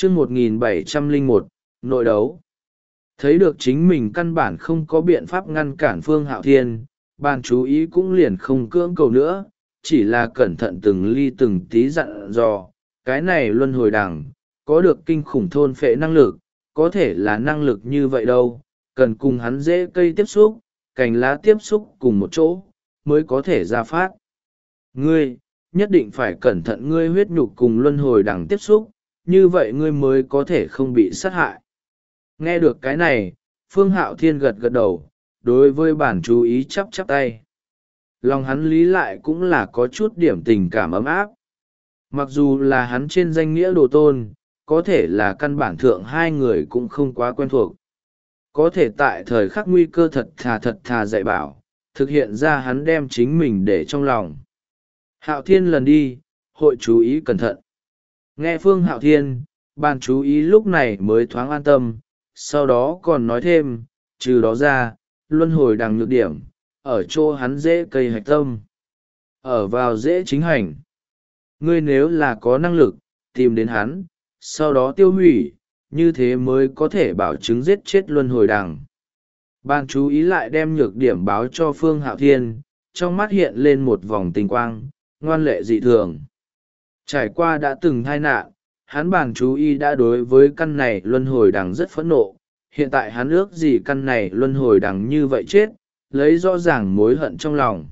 chương một nghìn bảy trăm lẻ một, nội đấu. Thấy được chính mình căn bản không có biện pháp ngăn cản phương hạo thiên ban chú ý cũng liền không cưỡng cầu nữa, chỉ là cẩn thận từng ly từng tí dặn dò, cái này luân hồi đằng, có được kinh khủng thôn phệ năng lực, có thể là năng lực như vậy đâu, cần cùng hắn dễ cây tiếp xúc, cành lá tiếp xúc cùng một chỗ, mới có thể ra phát. Ngươi, nhất định phải cẩn thận ngươi huyết nhục cùng luân hồi đằng tiếp xúc như vậy ngươi mới có thể không bị sát hại. Nghe được cái này, phương hạo thiên gật gật đầu, đối với bản chú ý chắp chắp tay. Lòng hắn lý lại cũng là có chút điểm tình cảm ấm áp. Mặc dù là hắn trên danh nghĩa đồ tôn, có thể là căn bản thượng hai người cũng không quá quen thuộc. Có thể tại thời khắc nguy cơ thật thà thật thà dạy bảo, thực hiện ra hắn đem chính mình để trong lòng. Hạo thiên lần đi, hội chú ý cẩn thận nghe phương hạo thiên ban chú ý lúc này mới thoáng an tâm, sau đó còn nói thêm, trừ đó ra, luân hồi đằng nhược điểm, ở chỗ hắn dễ cây hạch tâm. Ở vào dễ chính hành. Ngươi nếu là có năng lực, tìm đến hắn, sau đó tiêu hủy, như thế mới có thể bảo chứng giết chết luân hồi đằng. Ban chú ý lại đem nhược điểm báo cho phương hạo thiên, trong mắt hiện lên một vòng tinh quang, ngoan lệ dị thường trải qua đã từng tai nạn, hắn bàn chú ý đã đối với căn này luân hồi đằng rất phẫn nộ. Hiện tại hắn ước gì căn này luân hồi đằng như vậy chết, lấy rõ ràng mối hận trong lòng.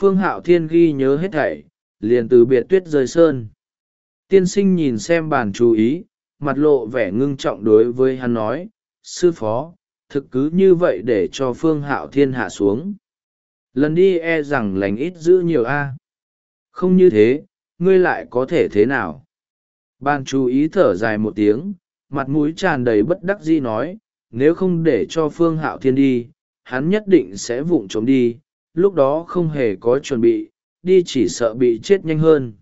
Phương hạo thiên ghi nhớ hết thảy, liền từ biệt tuyết rơi sơn. Tiên sinh nhìn xem bàn chú ý, mặt lộ vẻ ngưng trọng đối với hắn nói, sư phó, thực cứ như vậy để cho phương hạo thiên hạ xuống. Lần đi e rằng lành ít giữ nhiều a. Không như thế ngươi lại có thể thế nào? Ban chú ý thở dài một tiếng, mặt mũi tràn đầy bất đắc dĩ nói, nếu không để cho phương hạo thiên đi, hắn nhất định sẽ vụng trộm đi, lúc đó không hề có chuẩn bị, đi chỉ sợ bị chết nhanh hơn.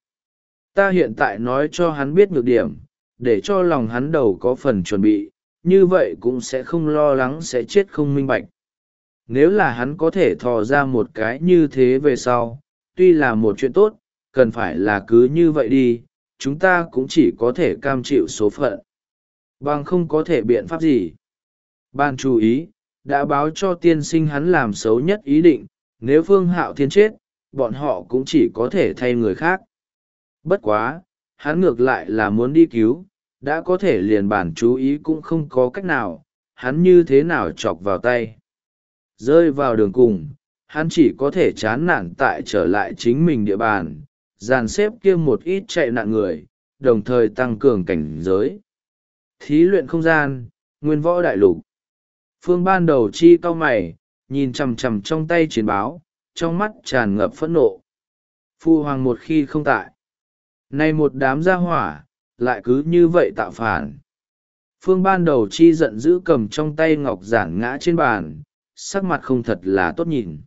Ta hiện tại nói cho hắn biết nhược điểm, để cho lòng hắn đầu có phần chuẩn bị, như vậy cũng sẽ không lo lắng sẽ chết không minh bạch. Nếu là hắn có thể thò ra một cái như thế về sau, tuy là một chuyện tốt cần phải là cứ như vậy đi, chúng ta cũng chỉ có thể cam chịu số phận. Bằng không có thể biện pháp gì. Ban chú ý, đã báo cho tiên sinh hắn làm xấu nhất ý định, nếu phương hạo thiên chết, bọn họ cũng chỉ có thể thay người khác. Bất quá, hắn ngược lại là muốn đi cứu, đã có thể liền bản chú ý cũng không có cách nào, hắn như thế nào chọc vào tay. Rơi vào đường cùng, hắn chỉ có thể chán nản tại trở lại chính mình địa bàn dàn xếp kia một ít chạy nạn người, đồng thời tăng cường cảnh giới. Thí luyện không gian, nguyên võ đại lục. Phương ban đầu chi cau mày, nhìn chằm chằm trong tay chiến báo, trong mắt tràn ngập phẫn nộ. Phu hoàng một khi không tại, nay một đám gia hỏa, lại cứ như vậy tạo phản. Phương ban đầu chi giận dữ cầm trong tay ngọc giản ngã trên bàn, sắc mặt không thật là tốt nhìn.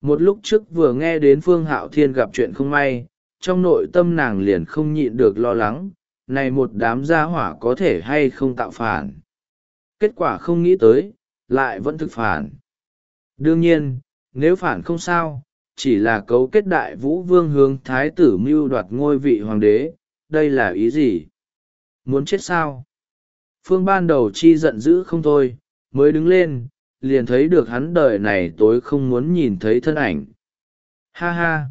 Một lúc trước vừa nghe đến phương hạo thiên gặp chuyện không may trong nội tâm nàng liền không nhịn được lo lắng, này một đám gia hỏa có thể hay không tạo phản. Kết quả không nghĩ tới, lại vẫn thực phản. Đương nhiên, nếu phản không sao, chỉ là cấu kết đại vũ vương hướng thái tử mưu đoạt ngôi vị hoàng đế, đây là ý gì? Muốn chết sao? Phương ban đầu chi giận dữ không thôi, mới đứng lên, liền thấy được hắn đời này tối không muốn nhìn thấy thân ảnh. Ha ha!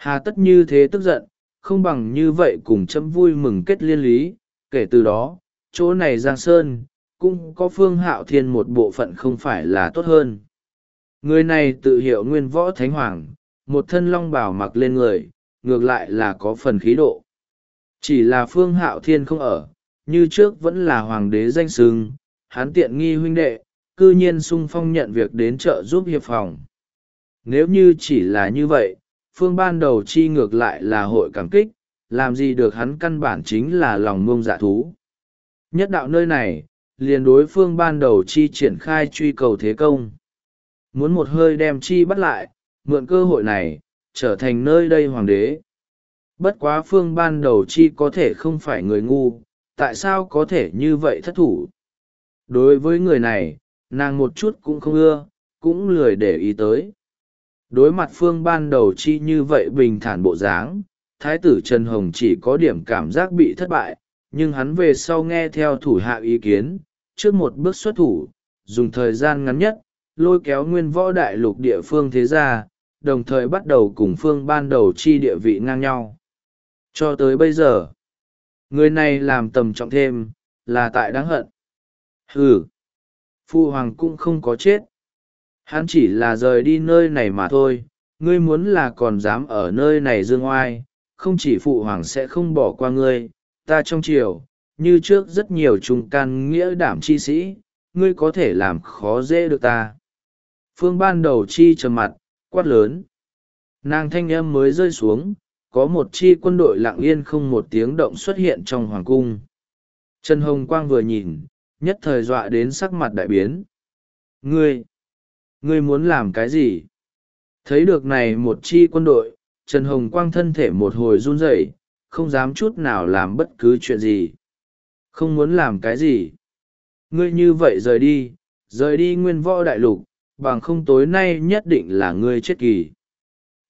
Hà tất như thế tức giận không bằng như vậy cùng chấm vui mừng kết liên lý. Kể từ đó chỗ này giang sơn cũng có phương hạo thiên một bộ phận không phải là tốt hơn. Người này tự hiệu nguyên võ thánh hoàng một thân long bảo mặc lên người ngược lại là có phần khí độ. Chỉ là phương hạo thiên không ở như trước vẫn là hoàng đế danh sừng, hắn tiện nghi huynh đệ cư nhiên sung phong nhận việc đến trợ giúp hiệp phòng. Nếu như chỉ là như vậy phương ban đầu chi ngược lại là hội cảm kích, làm gì được hắn căn bản chính là lòng mông dạ thú. Nhất đạo nơi này, liền đối phương ban đầu chi triển khai truy cầu thế công. Muốn một hơi đem chi bắt lại, mượn cơ hội này, trở thành nơi đây hoàng đế. Bất quá phương ban đầu chi có thể không phải người ngu, tại sao có thể như vậy thất thủ? Đối với người này, nàng một chút cũng không ưa, cũng lười để ý tới đối mặt phương ban đầu chi như vậy bình thản bộ dáng, thái tử trần hồng chỉ có điểm cảm giác bị thất bại, nhưng hắn về sau nghe theo thủ hạ ý kiến, trước một bước xuất thủ, dùng thời gian ngắn nhất, lôi kéo nguyên võ đại lục địa phương thế gia, đồng thời bắt đầu cùng phương ban đầu chi địa vị ngang nhau. Cho tới bây giờ, người này làm tầm trọng thêm, là tại đáng hận. Ừ phu hoàng cũng không có chết hắn chỉ là rời đi nơi này mà thôi, ngươi muốn là còn dám ở nơi này dương oai, không chỉ phụ hoàng sẽ không bỏ qua ngươi, ta trong triều, như trước rất nhiều trung can nghĩa đảm chi sĩ, ngươi có thể làm khó dễ được ta. Phương ban đầu chi trầm mặt, quát lớn. Nàng thanh âm mới rơi xuống, có một chi quân đội lặng yên không một tiếng động xuất hiện trong hoàng cung. Trần hồng quang vừa nhìn, nhất thời dọa đến sắc mặt đại biến. Ngươi ngươi muốn làm cái gì? Thấy được này một chi quân đội, trần hồng quang thân thể một hồi run rẩy, không dám chút nào làm bất cứ chuyện gì. Không muốn làm cái gì? Ngươi như vậy rời đi rời đi nguyên võ đại lục, bằng không tối nay nhất định là ngươi chết kỳ.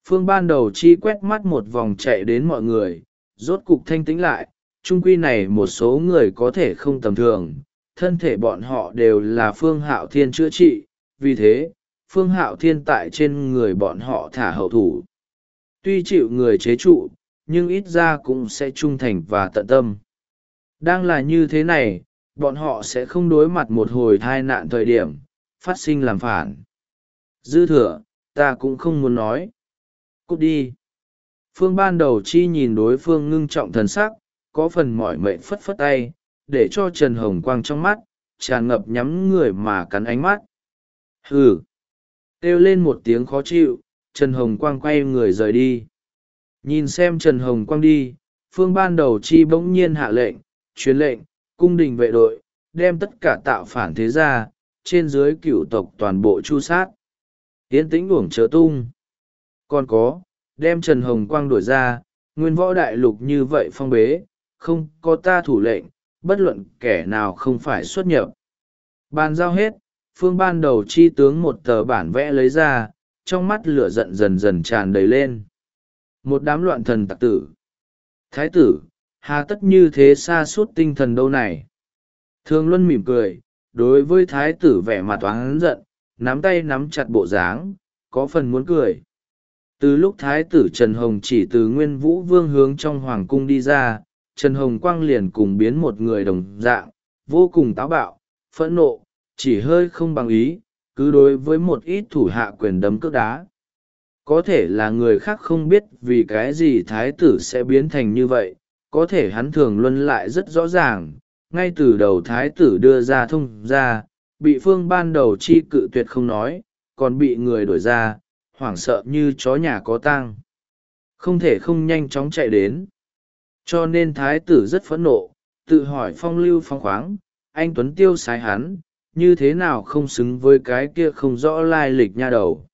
Phương ban đầu chi quét mắt một vòng chạy đến mọi người, rốt cục thanh tĩnh lại, trung quy này một số người có thể không tầm thường, thân thể bọn họ đều là phương hạo thiên chữa trị, vì thế phương hạo thiên tại trên người bọn họ thả hậu thủ. Tuy chịu người chế trụ, nhưng ít ra cũng sẽ trung thành và tận tâm. Đang là như thế này, bọn họ sẽ không đối mặt một hồi thai nạn thời điểm, phát sinh làm phản. Dư thừa, ta cũng không muốn nói. Cút đi. Phương ban đầu chi nhìn đối phương ngưng trọng thần sắc, có phần mỏi mệt phất phất tay, để cho trần hồng quang trong mắt, tràn ngập nhắm người mà cắn ánh mắt. Hừ kêu lên một tiếng khó chịu, trần hồng quang quay người rời đi. Nhìn xem trần hồng quang đi, phương ban đầu chi bỗng nhiên hạ lệnh, truyền lệnh, cung đình vệ đội, đem tất cả tạo phản thế gia, trên dưới cựu tộc toàn bộ chu sát. Yến tĩnh uổng chớ tung. Còn có, đem trần hồng quang đổi ra, nguyên võ đại lục như vậy phong bế, không có ta thủ lệnh, bất luận kẻ nào không phải xuất nhập. Bàn giao hết phương ban đầu chi tướng một tờ bản vẽ lấy ra, trong mắt lửa giận dần dần tràn đầy lên. Một đám loạn thần tặc tử. Thái tử, hà tất như thế xa suốt tinh thần đâu này? Thương luân mỉm cười, đối với thái tử vẻ mặt oán giận, nắm tay nắm chặt bộ dáng, có phần muốn cười. Từ lúc thái tử trần hồng chỉ từ nguyên vũ vương hướng trong hoàng cung đi ra, trần hồng quang liền cùng biến một người đồng dạng, vô cùng táo bạo, phẫn nộ chỉ hơi không bằng ý, cứ đối với một ít thủ hạ quyền đấm cước đá. Có thể là người khác không biết vì cái gì thái tử sẽ biến thành như vậy, có thể hắn thường luân lại rất rõ ràng, ngay từ đầu thái tử đưa ra thông ra bị phương ban đầu chi cự tuyệt không nói, còn bị người đổi ra, hoảng sợ như chó nhà có tang. Không thể không nhanh chóng chạy đến. Cho nên thái tử rất phẫn nộ, tự hỏi phong lưu phong khoáng, anh tuấn tiêu sái hắn như thế nào không xứng với cái kia không rõ lai lịch nha đầu.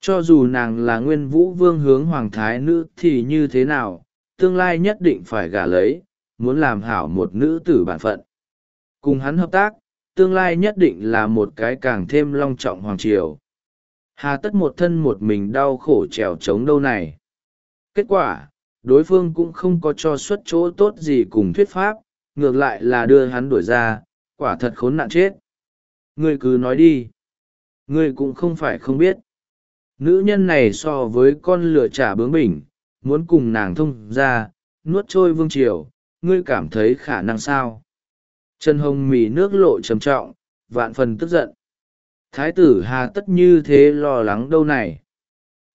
Cho dù nàng là nguyên vũ vương hướng hoàng thái nữ thì như thế nào, tương lai nhất định phải gả lấy, muốn làm hảo một nữ tử bản phận. Cùng hắn hợp tác, tương lai nhất định là một cái càng thêm long trọng hoàng triều. Hà tất một thân một mình đau khổ trèo trống đâu này. Kết quả, đối phương cũng không có cho xuất chỗ tốt gì cùng thuyết pháp, ngược lại là đưa hắn đuổi ra, quả thật khốn nạn chết ngươi cứ nói đi. Ngươi cũng không phải không biết. Nữ nhân này so với con lửa trả bướng bỉnh, muốn cùng nàng thông ra, nuốt trôi vương triều, ngươi cảm thấy khả năng sao? Trần hồng mì nước lộ trầm trọng, vạn phần tức giận. Thái tử hà tất như thế lo lắng đâu này?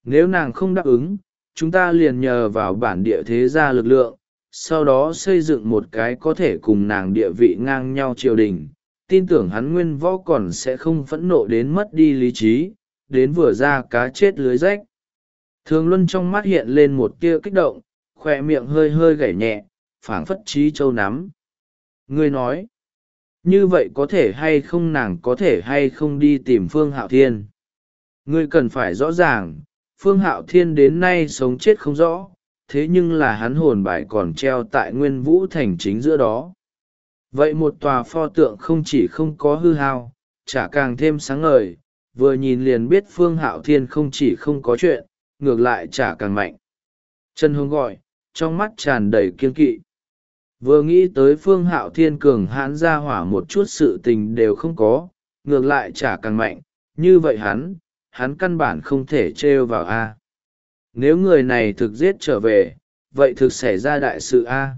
Nếu nàng không đáp ứng, chúng ta liền nhờ vào bản địa thế gia lực lượng, sau đó xây dựng một cái có thể cùng nàng địa vị ngang nhau triều đình tin tưởng hắn nguyên võ còn sẽ không phẫn nộ đến mất đi lý trí, đến vừa ra cá chết lưới rách. Thường luân trong mắt hiện lên một tia kích động khoe miệng hơi hơi gảy nhẹ, phảng phất trí châu nắm. Ngươi nói, như vậy có thể hay không nàng có thể hay không đi tìm phương hạo thiên? Ngươi cần phải rõ ràng, phương hạo thiên đến nay sống chết không rõ, thế nhưng là hắn hồn bài còn treo tại nguyên vũ thành chính giữa đó vậy một tòa pho tượng không chỉ không có hư hao, chả càng thêm sáng ngời, vừa nhìn liền biết phương hạo thiên không chỉ không có chuyện, ngược lại chả càng mạnh. Trần hương gọi, trong mắt tràn đầy kiên kỵ. Vừa nghĩ tới phương hạo thiên cường hãn ra hỏa một chút sự tình đều không có, ngược lại chả càng mạnh, như vậy hắn hắn căn bản không thể trêu vào a. Nếu người này thực giết trở về, vậy thực xảy ra đại sự a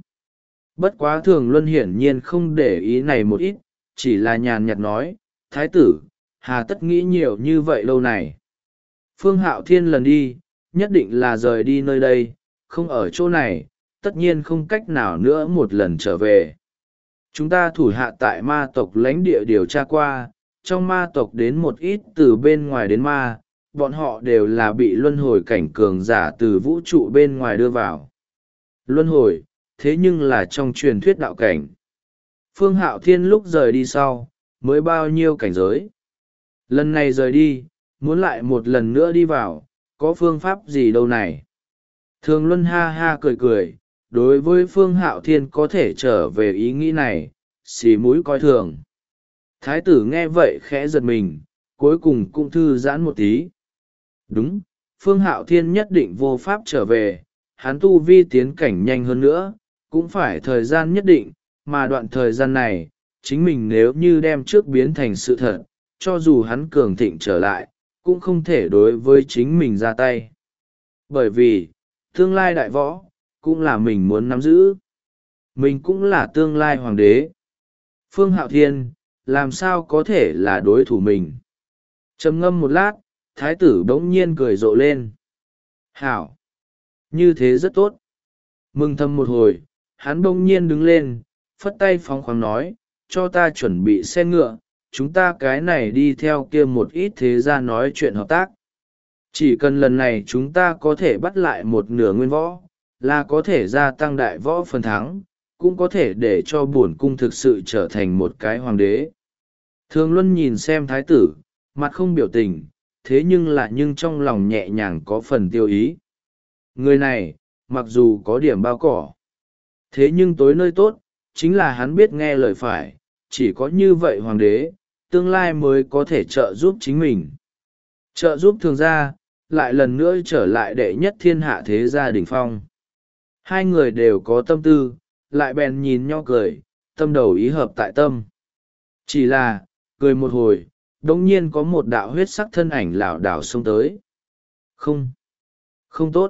bất quá thường luân hiển nhiên không để ý này một ít, chỉ là nhàn nhạt nói, thái tử, hà tất nghĩ nhiều như vậy lâu này. Phương hạo thiên lần đi, nhất định là rời đi nơi đây, không ở chỗ này, tất nhiên không cách nào nữa một lần trở về. Chúng ta thủ hạ tại ma tộc lãnh địa điều tra qua, trong ma tộc đến một ít từ bên ngoài đến ma, bọn họ đều là bị luân hồi cảnh cường giả từ vũ trụ bên ngoài đưa vào. Luân hồi thế nhưng là trong truyền thuyết đạo cảnh. Phương hạo thiên lúc rời đi sau, mới bao nhiêu cảnh giới? Lần này rời đi, muốn lại một lần nữa đi vào, có phương pháp gì đâu này? Thường luân ha ha cười cười, đối với phương hạo thiên có thể trở về ý nghĩ này, xì mũi coi thường. Thái tử nghe vậy khẽ giật mình, cuối cùng cũng thư giãn một tí. Đúng, phương hạo thiên nhất định vô pháp trở về, hắn tu vi tiến cảnh nhanh hơn nữa cũng phải thời gian nhất định, mà đoạn thời gian này, chính mình nếu như đem trước biến thành sự thật, cho dù hắn cường thịnh trở lại, cũng không thể đối với chính mình ra tay. Bởi vì, tương lai đại võ, cũng là mình muốn nắm giữ. Mình cũng là tương lai hoàng đế. Phương hạo thiên, làm sao có thể là đối thủ mình? Trầm ngâm một lát, thái tử bỗng nhiên cười rộ lên. Hảo! Như thế rất tốt. Mừng thầm một hồi hắn bỗng nhiên đứng lên, phất tay phóng khoáng nói, cho ta chuẩn bị xe ngựa, chúng ta cái này đi theo kia một ít thế ra nói chuyện hợp tác. Chỉ cần lần này chúng ta có thể bắt lại một nửa nguyên võ, là có thể gia tăng đại võ phần thắng, cũng có thể để cho bổn cung thực sự trở thành một cái hoàng đế. Thường luân nhìn xem thái tử, mặt không biểu tình, thế nhưng lại nhưng trong lòng nhẹ nhàng có phần tiêu ý. Người này, mặc dù có điểm bao cỏ thế nhưng tối nơi tốt, chính là hắn biết nghe lời phải, chỉ có như vậy hoàng đế, tương lai mới có thể trợ giúp chính mình. Trợ giúp thường gia, lại lần nữa trở lại đệ nhất thiên hạ thế gia đình phong. Hai người đều có tâm tư, lại bèn nhìn nhau cười, tâm đầu ý hợp tại tâm. Chỉ là, cười một hồi đ ỗ n g nhiên có một đạo huyết sắc thân ảnh lảo đảo xông tới. Không không tốt.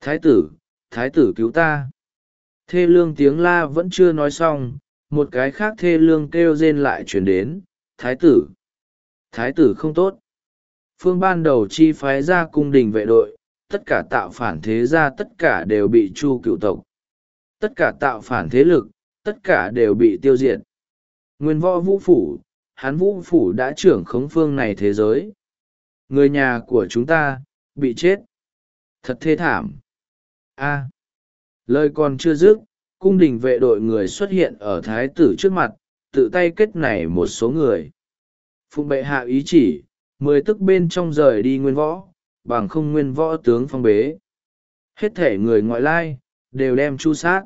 Thái tử thái tử cứu ta thê lương tiếng la vẫn chưa nói xong, một cái khác thê lương kêu rên lại chuyển đến, thái tử thái tử không tốt. Phương ban đầu chi phái ra cung đình vệ đội, tất cả tạo phản thế gia tất cả đều bị chu cựu tộc. Tất cả tạo phản thế lực, tất cả đều bị tiêu diệt. Nguyên võ vũ phủ, hán vũ phủ đã trưởng khống phương này thế giới. Người nhà của chúng ta bị chết. Thật thê thảm. A lời còn chưa dứt cung đình vệ đội người xuất hiện ở thái tử trước mặt tự tay kết nảy một số người phụng bệ hạ ý chỉ mười tức bên trong rời đi nguyên võ bằng không nguyên võ tướng phong bế. Hết thể người ngoại lai, đều đem chu sát.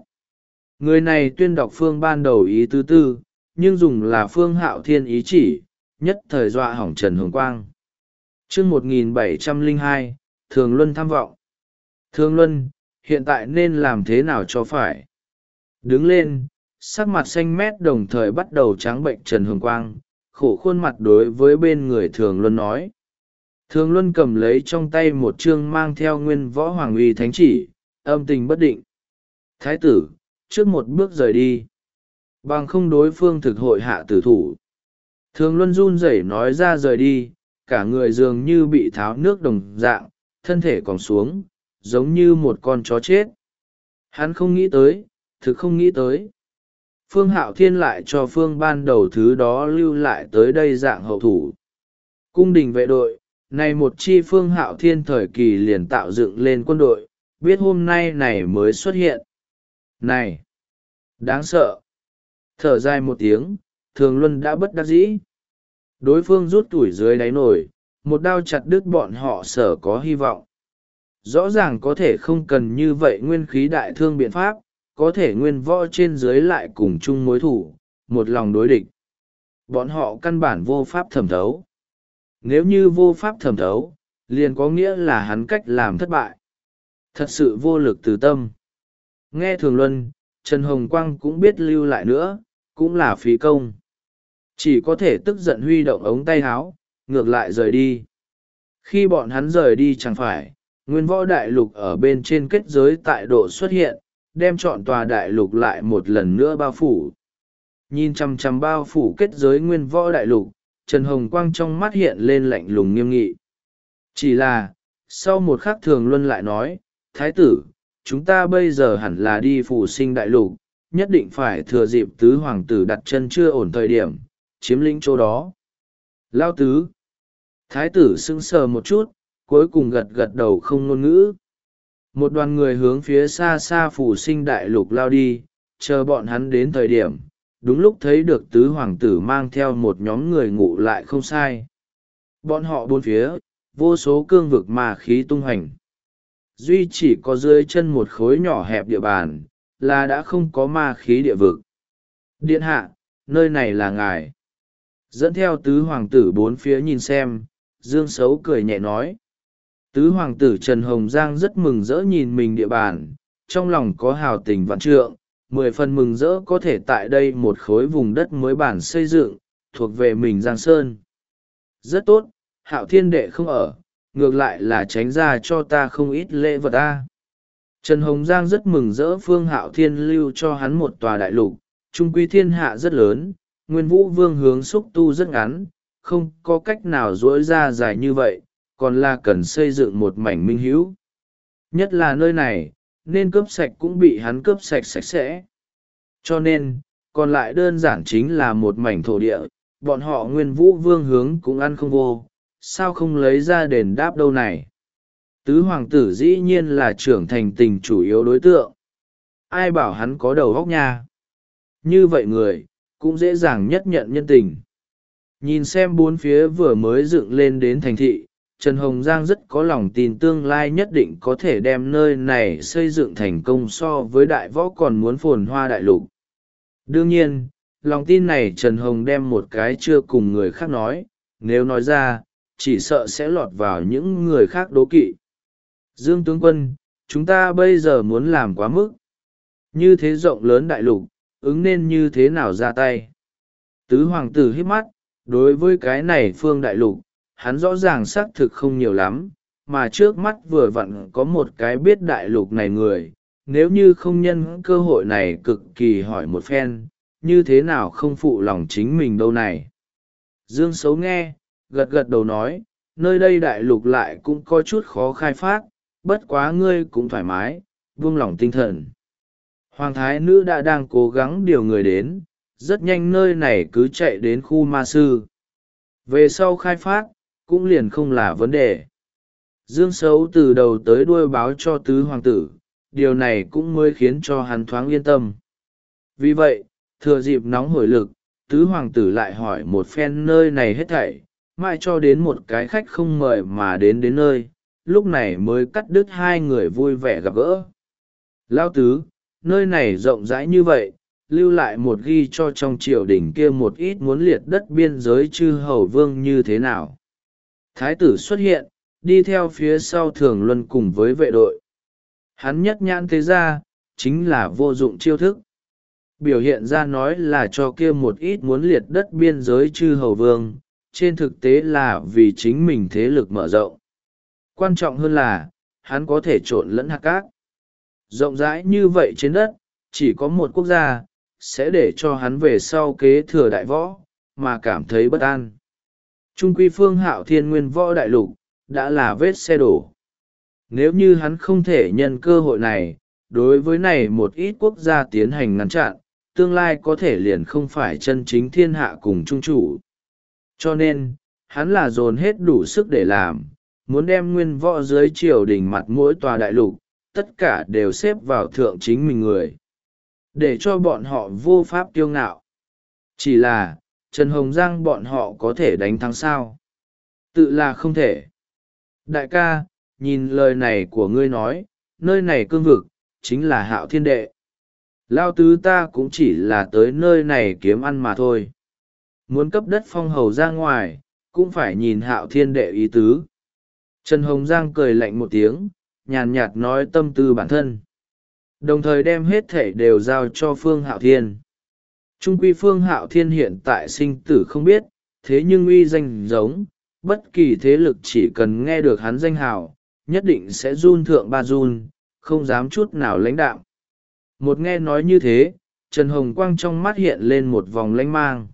Người này tuyên đọc phương ban đầu ý thứ tư, nhưng dùng là phương hạo thiên ý chỉ, nhất thời dọa hỏng Trần Hồng Quang. chương 1702, Thường Luân tham vọng. Thường Luân, hiện tại nên làm thế nào cho phải? Đứng lên, sắc mặt xanh mét đồng thời bắt đầu tráng bệnh Trần hường Quang, khổ khuôn mặt đối với bên người Thường Luân nói. Thường Luân cầm lấy trong tay một chương mang theo nguyên võ hoàng uy thánh chỉ, âm tình bất định. Thái tử, trước một bước rời đi. Bằng không đối phương thực hội hạ tử thủ. Thường Luân run rẩy nói ra rời đi, cả người dường như bị tháo nước đồng dạng, thân thể còn xuống, giống như một con chó chết. Hắn không nghĩ tới, thực không nghĩ tới. Phương Hạo Thiên lại cho Phương ban đầu thứ đó lưu lại tới đây dạng hậu thủ. Cung đình vệ đội, này một chi phương hạo thiên thời kỳ liền tạo dựng lên quân đội biết hôm nay này mới xuất hiện này đáng sợ thở dài một tiếng thường luân đã bất đắc dĩ đối phương rút tuổi dưới đáy nổi một đao chặt đứt bọn họ sở có hy vọng rõ ràng có thể không cần như vậy nguyên khí đại thương biện pháp, có thể nguyên võ trên dưới lại cùng chung mối thủ, một lòng đối địch. Bọn họ căn bản vô pháp thẩm thấu. Nếu như vô pháp thẩm thấu, liền có nghĩa là hắn cách làm thất bại. Thật sự vô lực từ tâm. Nghe thường luân, trần hồng quang cũng biết lưu lại nữa, cũng là phí công. Chỉ có thể tức giận huy động ống tay háo, ngược lại rời đi. Khi bọn hắn rời đi chẳng phải nguyên võ đại lục ở bên trên kết giới tại độ xuất hiện, đem chọn tòa đại lục lại một lần nữa bao phủ. Nhìn chằm chằm bao phủ kết giới nguyên võ đại lục, trần hồng quang trong mắt hiện lên lạnh lùng nghiêm nghị. Chỉ là, sau một khắc thường luân lại nói, thái tử, chúng ta bây giờ hẳn là đi phủ sinh đại lục, nhất định phải thừa dịp tứ hoàng tử đặt chân chưa ổn thời điểm, chiếm lĩnh chỗ đó. Lao tứ. Thái tử sững sờ một chút cuối cùng gật gật đầu không ngôn ngữ. Một đoàn người hướng phía xa xa phủ sinh đại lục lao đi, chờ bọn hắn đến thời điểm, đúng lúc thấy được tứ hoàng tử mang theo một nhóm người ngủ lại không sai. Bọn họ bốn phía, vô số cương vực mà khí tung hoành. Duy chỉ có dưới chân một khối nhỏ hẹp địa bàn, là đã không có ma khí địa vực. Điện hạ, nơi này là ngài. Dẫn theo tứ hoàng tử bốn phía nhìn xem, dương xấu cười nhẹ nói tứ hoàng tử trần hồng giang rất mừng rỡ nhìn mình địa bàn, trong lòng có hào tình vạn trượng, mười phần mừng rỡ có thể tại đây một khối vùng đất mới bản xây dựng, thuộc về mình giang sơn. Rất tốt, hạo thiên đệ không ở, ngược lại là tránh ra cho ta không ít lễ vật ta trần hồng giang rất mừng rỡ phương hạo thiên lưu cho hắn một tòa đại lục, trung quy thiên hạ rất lớn, nguyên vũ vương hướng xúc tu rất ngắn, không có cách nào dỗi ra dài như vậy còn là cần xây dựng một mảnh minh hữu. Nhất là nơi này, nên cướp sạch cũng bị hắn cướp sạch sạch sẽ. Cho nên, còn lại đơn giản chính là một mảnh thổ địa, bọn họ nguyên vũ vương hướng cũng ăn không vô, sao không lấy ra đền đáp đâu này? Tứ hoàng tử dĩ nhiên là trưởng thành tình chủ yếu đối tượng. Ai bảo hắn có đầu góc nha? Như vậy người, cũng dễ dàng nhất nhận nhân tình. Nhìn xem bốn phía vừa mới dựng lên đến thành thị trần hồng giang rất có lòng tin tương lai nhất định có thể đem nơi này xây dựng thành công so với đại võ còn muốn phồn hoa đại lục. Đương nhiên, lòng tin này trần hồng đem một cái chưa cùng người khác nói, nếu nói ra, chỉ sợ sẽ lọt vào những người khác đố kỵ. Dương tướng quân, chúng ta bây giờ muốn làm quá mức. Như thế rộng lớn đại lục, ứng nên như thế nào ra tay? Tứ hoàng tử hít mắt, đối với cái này phương đại lục hắn rõ ràng xác thực không nhiều lắm, mà trước mắt vừa vặn có một cái biết đại lục này người, nếu như không nhân cơ hội này cực kỳ hỏi một phen, như thế nào không phụ lòng chính mình đâu này. Dương xấu nghe, gật gật đầu nói, nơi đây đại lục lại cũng có chút khó khai phát, bất quá ngươi cũng thoải mái buông lỏng tinh thần. Hoàng thái nữ đã đang cố gắng điều người đến, rất nhanh nơi này cứ chạy đến khu ma sư. Về sau khai phát cũng liền không là vấn đề. Dương xấu từ đầu tới đuôi báo cho tứ hoàng tử, điều này cũng mới khiến cho hắn thoáng yên tâm. Vì vậy, thừa dịp nóng hổi lực, tứ hoàng tử lại hỏi một phen nơi này hết thảy, mãi cho đến một cái khách không mời mà đến đến nơi, lúc này mới cắt đứt hai người vui vẻ gặp gỡ. Lao tứ, nơi này rộng rãi như vậy, lưu lại một ghi cho trong triều đình kia một ít muốn liệt đất biên giới chư hầu vương như thế nào? Thái tử xuất hiện, đi theo phía sau thường luân cùng với vệ đội. Hắn nhất nhãn thế ra, chính là vô dụng chiêu thức. Biểu hiện ra nói là cho kia một ít muốn liệt đất biên giới chư hầu vương, trên thực tế là vì chính mình thế lực mở rộng. Quan trọng hơn là, hắn có thể trộn lẫn hạt cát. Rộng rãi như vậy trên đất, chỉ có một quốc gia, sẽ để cho hắn về sau kế thừa đại võ, mà cảm thấy bất an trung quy phương hạo thiên nguyên võ đại lục, đã là vết xe đổ. Nếu như hắn không thể nhân cơ hội này, đối với này một ít quốc gia tiến hành ngăn chặn, tương lai có thể liền không phải chân chính thiên hạ cùng trung chủ. Cho nên, hắn là dồn hết đủ sức để làm, muốn đem nguyên võ dưới triều đình mặt mỗi tòa đại lục, tất cả đều xếp vào thượng chính mình người. Để cho bọn họ vô pháp kiêu ngạo. Chỉ là trần hồng giang bọn họ có thể đánh thắng sao? Tự là không thể. Đại ca, nhìn lời này của ngươi nói, nơi này cương vực, chính là hạo thiên đệ. Lao tứ ta cũng chỉ là tới nơi này kiếm ăn mà thôi. Muốn cấp đất phong hầu ra ngoài, cũng phải nhìn hạo thiên đệ ý tứ. Trần hồng giang cười lạnh một tiếng, nhàn nhạt nói tâm tư bản thân. Đồng thời đem hết thể đều giao cho phương hạo thiên trung quy phương hạo thiên hiện tại sinh tử không biết, thế nhưng uy danh giống, bất kỳ thế lực chỉ cần nghe được hắn danh hào, nhất định sẽ run thượng ba run, không dám chút nào lãnh đạo một nghe nói như thế, trần hồng quang trong mắt hiện lên một vòng lanh mang.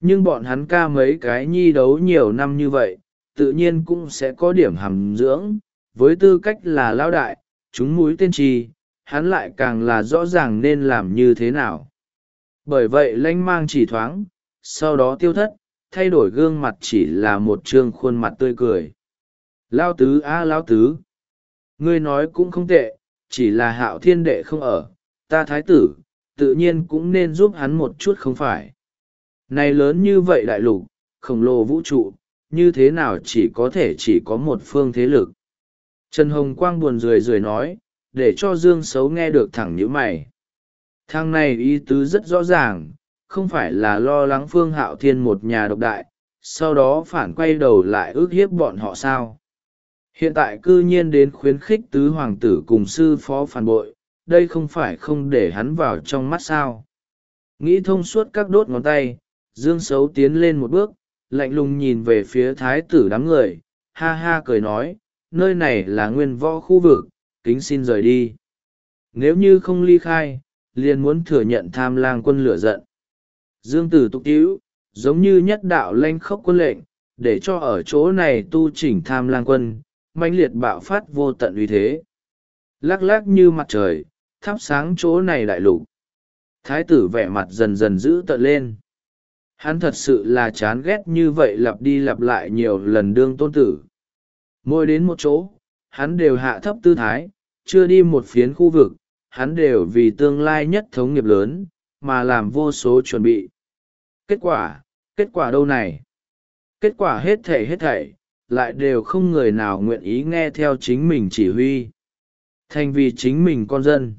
Nhưng bọn hắn ca mấy cái nhi đấu nhiều năm như vậy, tự nhiên cũng sẽ có điểm hàm dưỡng, với tư cách là lao đại, chúng mũi tên trì, hắn lại càng là rõ ràng nên làm như thế nào bởi vậy lanh mang chỉ thoáng sau đó tiêu thất thay đổi gương mặt chỉ là một t r ư ơ n g khuôn mặt tươi cười. Lao tứ a à, lao tứ. Ngươi nói cũng không tệ chỉ là hạo thiên đệ không ở ta thái tử tự nhiên cũng nên giúp hắn một chút không phải. Này lớn như vậy đại lục khổng lồ vũ trụ như thế nào chỉ có thể chỉ có một phương thế lực? Trần hồng quang buồn rười rười nói để cho dương xấu nghe được thẳng nhữ mày thang này ý tứ rất rõ ràng, không phải là lo lắng phương hạo thiên một nhà độc đại, sau đó phản quay đầu lại ước hiếp bọn họ sao. Hiện tại cư nhiên đến khuyến khích tứ hoàng tử cùng sư phó phản bội, đây không phải không để hắn vào trong mắt sao. Nghĩ thông suốt các đốt ngón tay, dương xấu tiến lên một bước, lạnh lùng nhìn về phía thái tử đám người, ha ha cười nói, nơi này là nguyên võ khu vực, kính xin rời đi. Nếu như không ly khai liền muốn thừa nhận tham lang quân lửa giận Dương Tử tục tiễu, giống như nhất đạo lanh khốc quân lệnh, để cho ở chỗ này tu chỉnh tham lang quân, mãnh liệt bạo phát vô tận uy thế. Lắc lắc như mặt trời, thắp sáng chỗ này đại lục. Thái tử vẻ mặt dần dần giữ tận lên. Hắn thật sự là chán ghét như vậy lặp đi lặp lại nhiều lần đương tôn tử. Mỗi đến một chỗ, hắn đều hạ thấp tư thái, chưa đi một phiến khu vực, hắn đều vì tương lai nhất thống nghiệp lớn, mà làm vô số chuẩn bị. Kết quả kết quả đâu này? Kết quả hết thể hết thảy lại đều không người nào nguyện ý nghe theo chính mình chỉ huy. Thành vì chính mình con dân.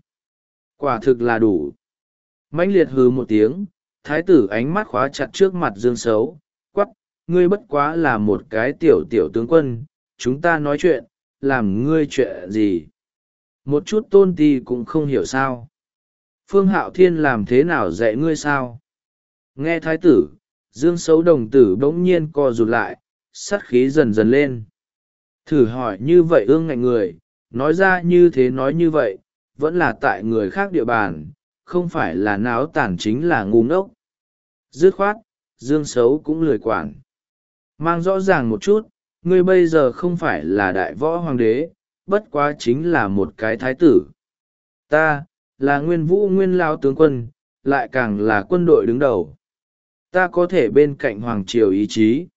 Quả thực là đủ. Mãnh liệt hừ một tiếng thái tử ánh mắt khóa chặt trước mặt dương xấu quắp ngươi bất quá là một cái tiểu tiểu tướng quân chúng ta nói chuyện làm ngươi chuyện gì? Một chút tôn ti cũng không hiểu sao phương hạo thiên làm thế nào dạy ngươi sao Nghe thái tử, dương xấu đồng tử bỗng nhiên co rụt lại, sắt khí dần dần lên. Thử hỏi như vậy ương ngạnh người, nói ra như thế nói như vậy, vẫn là tại người khác địa bàn, không phải là náo tản chính là ngu ngốc. Dứt khoát, dương xấu cũng lười quản. Mang rõ ràng một chút, ngươi bây giờ không phải là đại võ hoàng đế, bất quá chính là một cái thái tử. Ta, là nguyên vũ nguyên lao tướng quân, lại càng là quân đội đứng đầu. Ta có thể bên cạnh hoàng triều ý chí.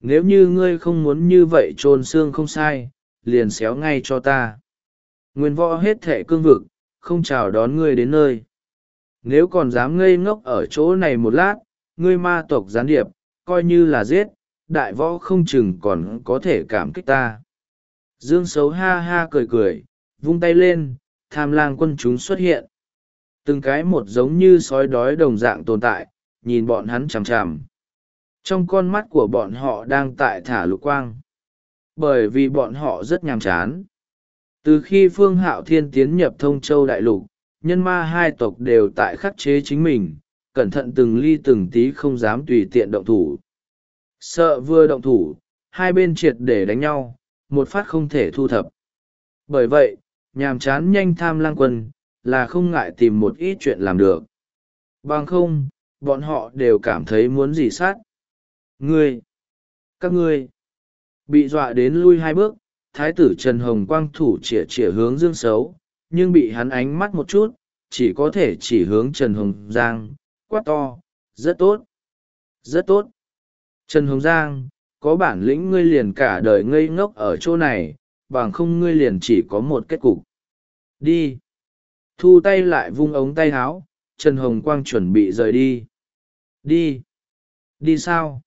Nếu như ngươi không muốn như vậy t xương không sai liền xéo ngay cho ta. Nguyên võ hết thệ cương vực không chào đón ngươi đến nơi. Nếu còn dám ngây ngốc ở chỗ này một lát ngươi ma tộc gián điệp coi như là giết đại võ không chừng còn có thể cảm kích ta dương xấu ha ha cười cười, vung tay lên, tham lang quân chúng xuất hiện. Từng cái một giống như sói đói đồng dạng tồn tại, nhìn bọn hắn chằm chằm. Trong con mắt của bọn họ đang tại thả lục quang. Bởi vì bọn họ rất nhàm chán. Từ khi phương hạo thiên tiến nhập thông châu đại lục, nhân ma hai tộc đều tại khắc chế chính mình, cẩn thận từng ly từng tí không dám tùy tiện động thủ. Sợ vừa động thủ, hai bên triệt để đánh nhau một phát không thể thu thập. Bởi vậy, nhàm chán nhanh tham lang quân, là không ngại tìm một ít chuyện làm được. Bằng không, bọn họ đều cảm thấy muốn gì sát. Ngươi, các ngươi, bị dọa đến lui hai bước, thái tử trần hồng quang thủ chỉ chỉ hướng dương xấu nhưng bị hắn ánh mắt một chút, chỉ có thể chỉ hướng trần hồng giang, quát to, rất tốt rất tốt. Trần hồng giang có bản lĩnh ngươi liền cả đời ngây ngốc ở chỗ này, bằng không ngươi liền chỉ có một kết cục. Đi. Thu tay lại vung ống tay háo trần hồng quang chuẩn bị rời đi. Đi. Đi sao?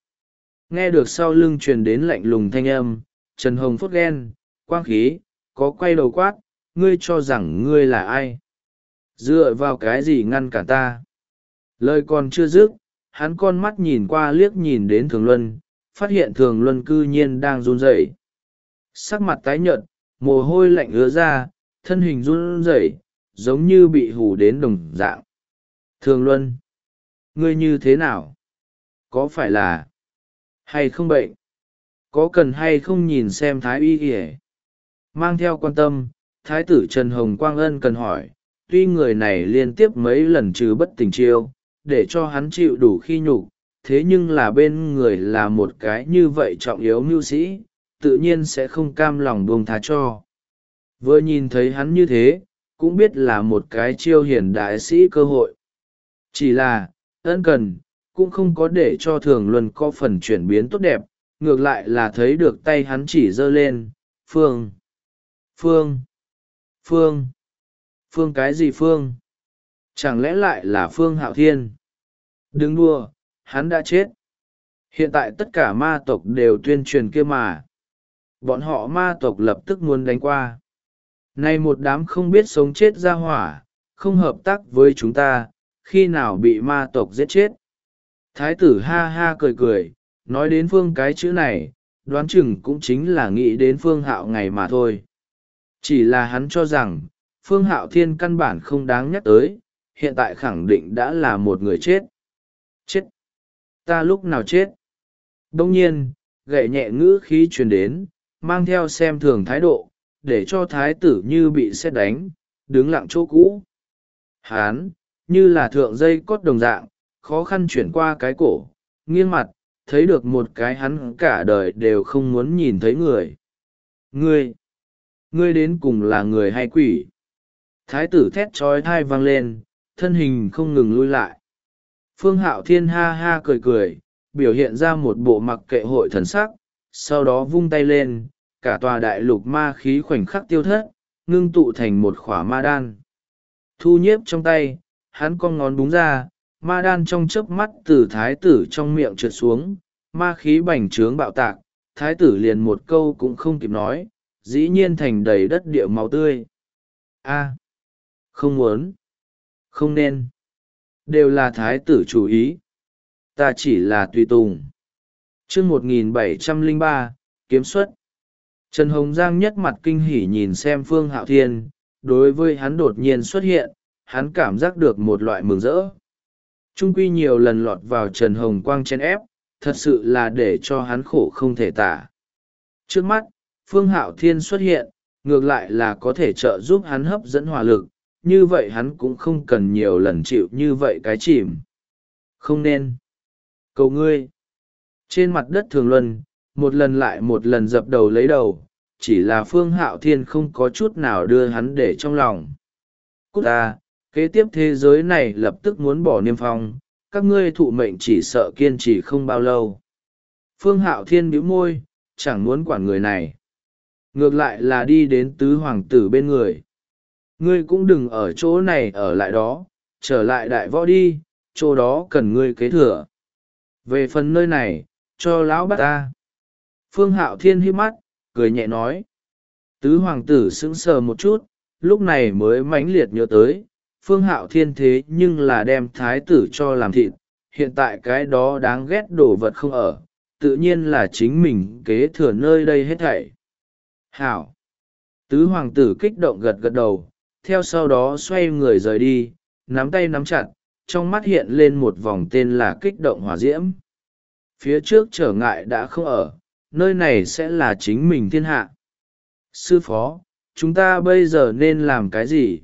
Nghe được sau lưng truyền đến lạnh lùng thanh âm, trần hồng phốt ghen, quang khí, có quay đầu quát, ngươi cho rằng ngươi là ai? Dựa vào cái gì ngăn cả ta? Lời còn chưa dứt, hắn con mắt nhìn qua liếc nhìn đến thường luân phát hiện thường luân cư nhiên đang run rẩy. Sắc mặt tái nhợt, mồ hôi lạnh ứa ra, thân hình run rẩy, giống như bị hù đến đồng dạng. Thường luân, ngươi như thế nào? Có phải là hay không bệnh? Có cần hay không nhìn xem thái y ỉa mang theo quan tâm, thái tử trần hồng quang ân cần hỏi, tuy người này liên tiếp mấy lần trừ bất tình chiêu, để cho hắn chịu đủ khi nhục thế nhưng là bên người là một cái như vậy trọng yếu mưu sĩ, tự nhiên sẽ không cam lòng buông tha cho. Vừa nhìn thấy hắn như thế, cũng biết là một cái chiêu hiển đại sĩ cơ hội. Chỉ là, ân cần, cũng không có để cho thường luân có phần chuyển biến tốt đẹp, ngược lại là thấy được tay hắn chỉ giơ lên. Phương. Phương. Phương. Phương cái gì phương? Chẳng lẽ lại là phương hạo thiên? Đứng đua hắn đã chết. Hiện tại tất cả ma tộc đều tuyên truyền kia mà. Bọn họ ma tộc lập tức muốn đánh qua. Nay một đám không biết sống chết ra hỏa, không hợp tác với chúng ta, khi nào bị ma tộc giết chết? Thái tử ha ha cười cười, nói đến phương cái chữ này, đoán chừng cũng chính là nghĩ đến phương hạo ngày mà thôi. Chỉ là hắn cho rằng, phương hạo thiên căn bản không đáng nhắc tới, hiện tại khẳng định đã là một người chết ta lúc nào chết? Đông nhiên, gậy nhẹ ngữ khí truyền đến, mang theo xem thường thái độ, để cho thái tử như bị xét đánh, đứng lặng chỗ cũ. Hán, như là thượng dây cót đồng dạng, khó khăn chuyển qua cái cổ, nghiêng mặt, thấy được một cái hắn cả đời đều không muốn nhìn thấy người. Ngươi ngươi đến cùng là người hay quỷ? Thái tử thét trói thai vang lên, thân hình không ngừng lui lại phương hạo thiên ha ha cười cười, biểu hiện ra một bộ mặc kệ hội thần sắc, sau đó vung tay lên, cả tòa đại lục ma khí khoảnh khắc tiêu thất, ngưng tụ thành một khỏa ma đan. Thu nhiếp trong tay, hắn con ngón búng ra, ma đan trong chớp mắt từ thái tử trong miệng trượt xuống, ma khí bành trướng bạo tạc, thái tử liền một câu cũng không kịp nói, dĩ nhiên thành đầy đất địa máu tươi. A, không muốn, không nên đều là thái tử chủ ý. Ta chỉ là tùy tùng. Chương một nghìn bảy trăm lẻ ba, kiếm xuất. Trần hồng giang nhất mặt kinh hỉ nhìn xem phương hạo thiên, đối với hắn đột nhiên xuất hiện, hắn cảm giác được một loại mừng rỡ. Trung quy nhiều lần lọt vào trần hồng quang chen ép, thật sự là để cho hắn khổ không thể tả. Trước mắt, phương hạo thiên xuất hiện, ngược lại là có thể trợ giúp hắn hấp dẫn hỏa lực như vậy hắn cũng không cần nhiều lần chịu như vậy cái chìm. Không nên. Cầu ngươi. Trên mặt đất thường luân, một lần lại một lần dập đầu lấy đầu, chỉ là phương hạo thiên không có chút nào đưa hắn để trong lòng. Cút ta kế tiếp thế giới này lập tức muốn bỏ niêm phong, các ngươi thụ mệnh chỉ sợ kiên trì không bao lâu. Phương hạo thiên bĩu môi, chẳng muốn quản người này. Ngược lại là đi đến tứ hoàng tử bên người ngươi cũng đừng ở chỗ này ở lại đó, trở lại đại võ đi, chỗ đó cần ngươi kế thừa. Về phần nơi này, cho lão bắt ta. Phương hạo thiên hiếp mắt, cười nhẹ nói. Tứ hoàng tử sững sờ một chút, lúc này mới mãnh liệt nhớ tới, phương hạo thiên thế nhưng là đem thái tử cho làm thịt, hiện tại cái đó đáng ghét đồ vật không ở, tự nhiên là chính mình kế thừa nơi đây hết thảy. Hảo. Tứ hoàng tử kích động gật gật đầu theo sau đó xoay người rời đi, nắm tay nắm chặt, trong mắt hiện lên một vòng tên là kích động hỏa diễm. Phía trước trở ngại đã không ở, nơi này sẽ là chính mình thiên hạ. Sư phó, chúng ta bây giờ nên làm cái gì?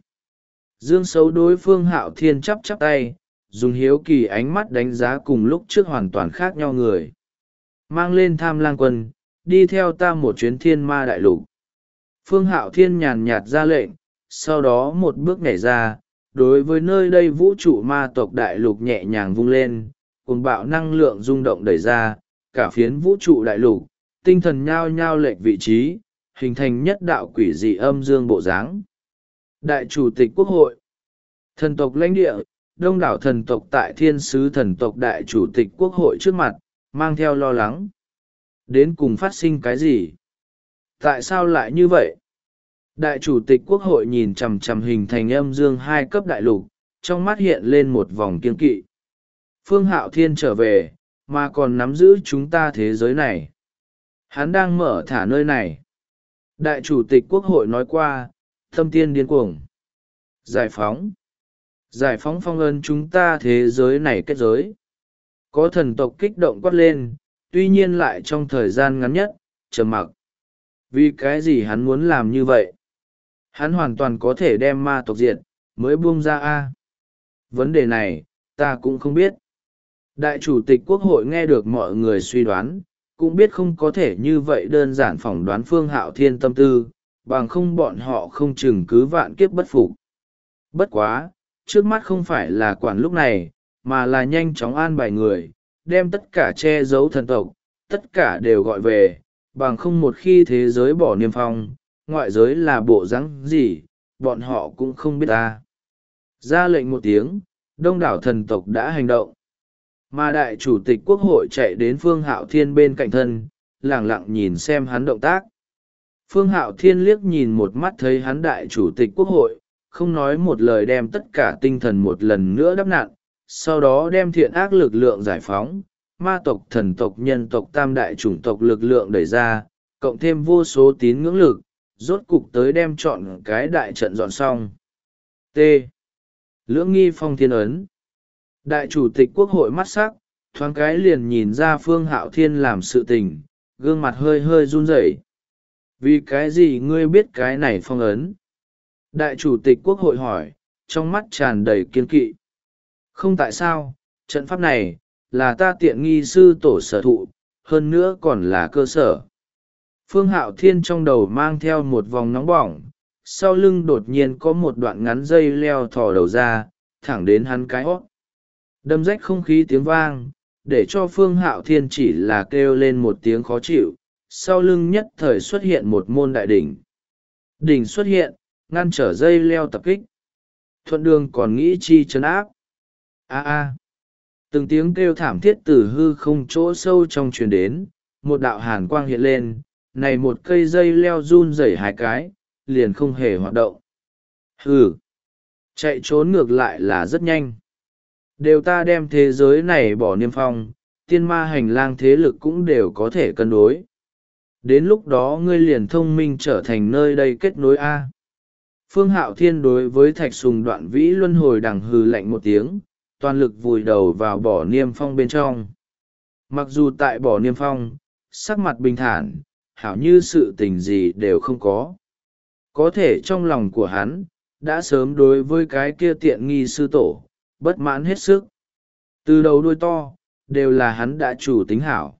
Dương xấu đối phương hạo thiên chắp chắp tay, dùng hiếu kỳ ánh mắt đánh giá cùng lúc trước hoàn toàn khác nhau người. Mang lên tham lang quân, đi theo ta một chuyến thiên ma đại lục. Phương hạo thiên nhàn nhạt ra lệnh sau đó một bước nhảy ra, đối với nơi đây vũ trụ ma tộc đại lục nhẹ nhàng vung lên cùng bạo năng lượng rung động đẩy ra, cả phiến vũ trụ đại lục, tinh thần nhao nhao lệch vị trí, hình thành nhất đạo quỷ dị âm dương bộ dáng. Đại chủ tịch quốc hội, thần tộc lãnh địa, đông đảo thần tộc tại thiên sứ thần tộc đại chủ tịch quốc hội trước mặt, mang theo lo lắng. Đến cùng phát sinh cái gì? Tại sao lại như vậy? Đại chủ tịch quốc hội nhìn chằm chằm hình thành âm dương hai cấp đại lục, trong mắt hiện lên một vòng kiên kỵ. Phương hạo thiên trở về, mà còn nắm giữ chúng ta thế giới này. Hắn đang mở thả nơi này. Đại chủ tịch quốc hội nói qua, thâm tiên điên cuồng. Giải phóng. Giải phóng phong ấn chúng ta thế giới này kết giới. Có thần tộc kích động quát lên, tuy nhiên lại trong thời gian ngắn nhất, trầm mặc. Vì cái gì hắn muốn làm như vậy? Hắn hoàn toàn có thể đem ma tộc diệt, mới buông ra a. Vấn đề này, ta cũng không biết. Đại chủ tịch quốc hội nghe được mọi người suy đoán, cũng biết không có thể như vậy đơn giản phỏng đoán phương hạo thiên tâm tư, bằng không bọn họ không chừng cứ vạn kiếp bất phục. Bất quá, trước mắt không phải là quản lúc này, mà là nhanh chóng an bài người, đem tất cả che giấu thần tộc, tất cả đều gọi về, bằng không một khi thế giới bỏ niêm phong ngoại giới là bộ rắn gì, bọn họ cũng không biết ta. Ra lệnh một tiếng, đông đảo thần tộc đã hành động. Mà đại chủ tịch quốc hội chạy đến phương hạo thiên bên cạnh thân, lẳng lặng nhìn xem hắn động tác. Phương hạo thiên liếc nhìn một mắt thấy hắn đại chủ tịch quốc hội, không nói một lời đem tất cả tinh thần một lần nữa đắp nạn sau đó đem thiện ác lực lượng giải phóng, ma tộc, thần tộc, nhân tộc, tam đại chủng tộc lực lượng đẩy ra, cộng thêm vô số tín ngưỡng lực rốt cục tới đem chọn cái đại trận dọn xong. T. Lưỡng nghi phong thiên ấn. Đại chủ tịch quốc hội mắt sắc, thoáng cái liền nhìn ra phương hạo thiên làm sự tình, gương mặt hơi hơi run rẩy. Vì cái gì ngươi biết cái này phong ấn? Đại chủ tịch quốc hội hỏi, trong mắt tràn đầy kiên kỵ. Không tại sao, trận pháp này là ta tiện nghi sư tổ sở thụ, hơn nữa còn là cơ sở phương hạo thiên trong đầu mang theo một vòng nóng bỏng, sau lưng đột nhiên có một đoạn ngắn dây leo thò đầu ra, thẳng đến hắn cái hót. Đâm rách không khí tiếng vang, để cho phương hạo thiên chỉ là kêu lên một tiếng khó chịu, sau lưng nhất thời xuất hiện một môn đại đỉnh. Đỉnh xuất hiện, ngăn trở dây leo tập kích. Thuận đường còn nghĩ chi chấn áp. A a. Từng tiếng kêu thảm thiết từ hư không chỗ sâu trong truyền đến, một đạo hàn quang hiện lên này một cây dây leo run rẩy hai cái, liền không hề hoạt động. Hừ, chạy trốn ngược lại là rất nhanh. Đều ta đem thế giới này bỏ niêm phong, tiên ma hành lang thế lực cũng đều có thể cân đối. Đến lúc đó ngươi liền thông minh trở thành nơi đây kết nối a. Phương hạo thiên đối với thạch sùng đoạn vĩ luân hồi đằng hừ lạnh một tiếng, toàn lực vùi đầu vào bỏ niêm phong bên trong. Mặc dù tại bỏ niêm phong, sắc mặt bình thản hảo như sự tình gì đều không có. Có thể trong lòng của hắn, đã sớm đối với cái kia tiện nghi sư tổ, bất mãn hết sức. Từ đầu đuôi to, đều là hắn đã chủ tính hảo.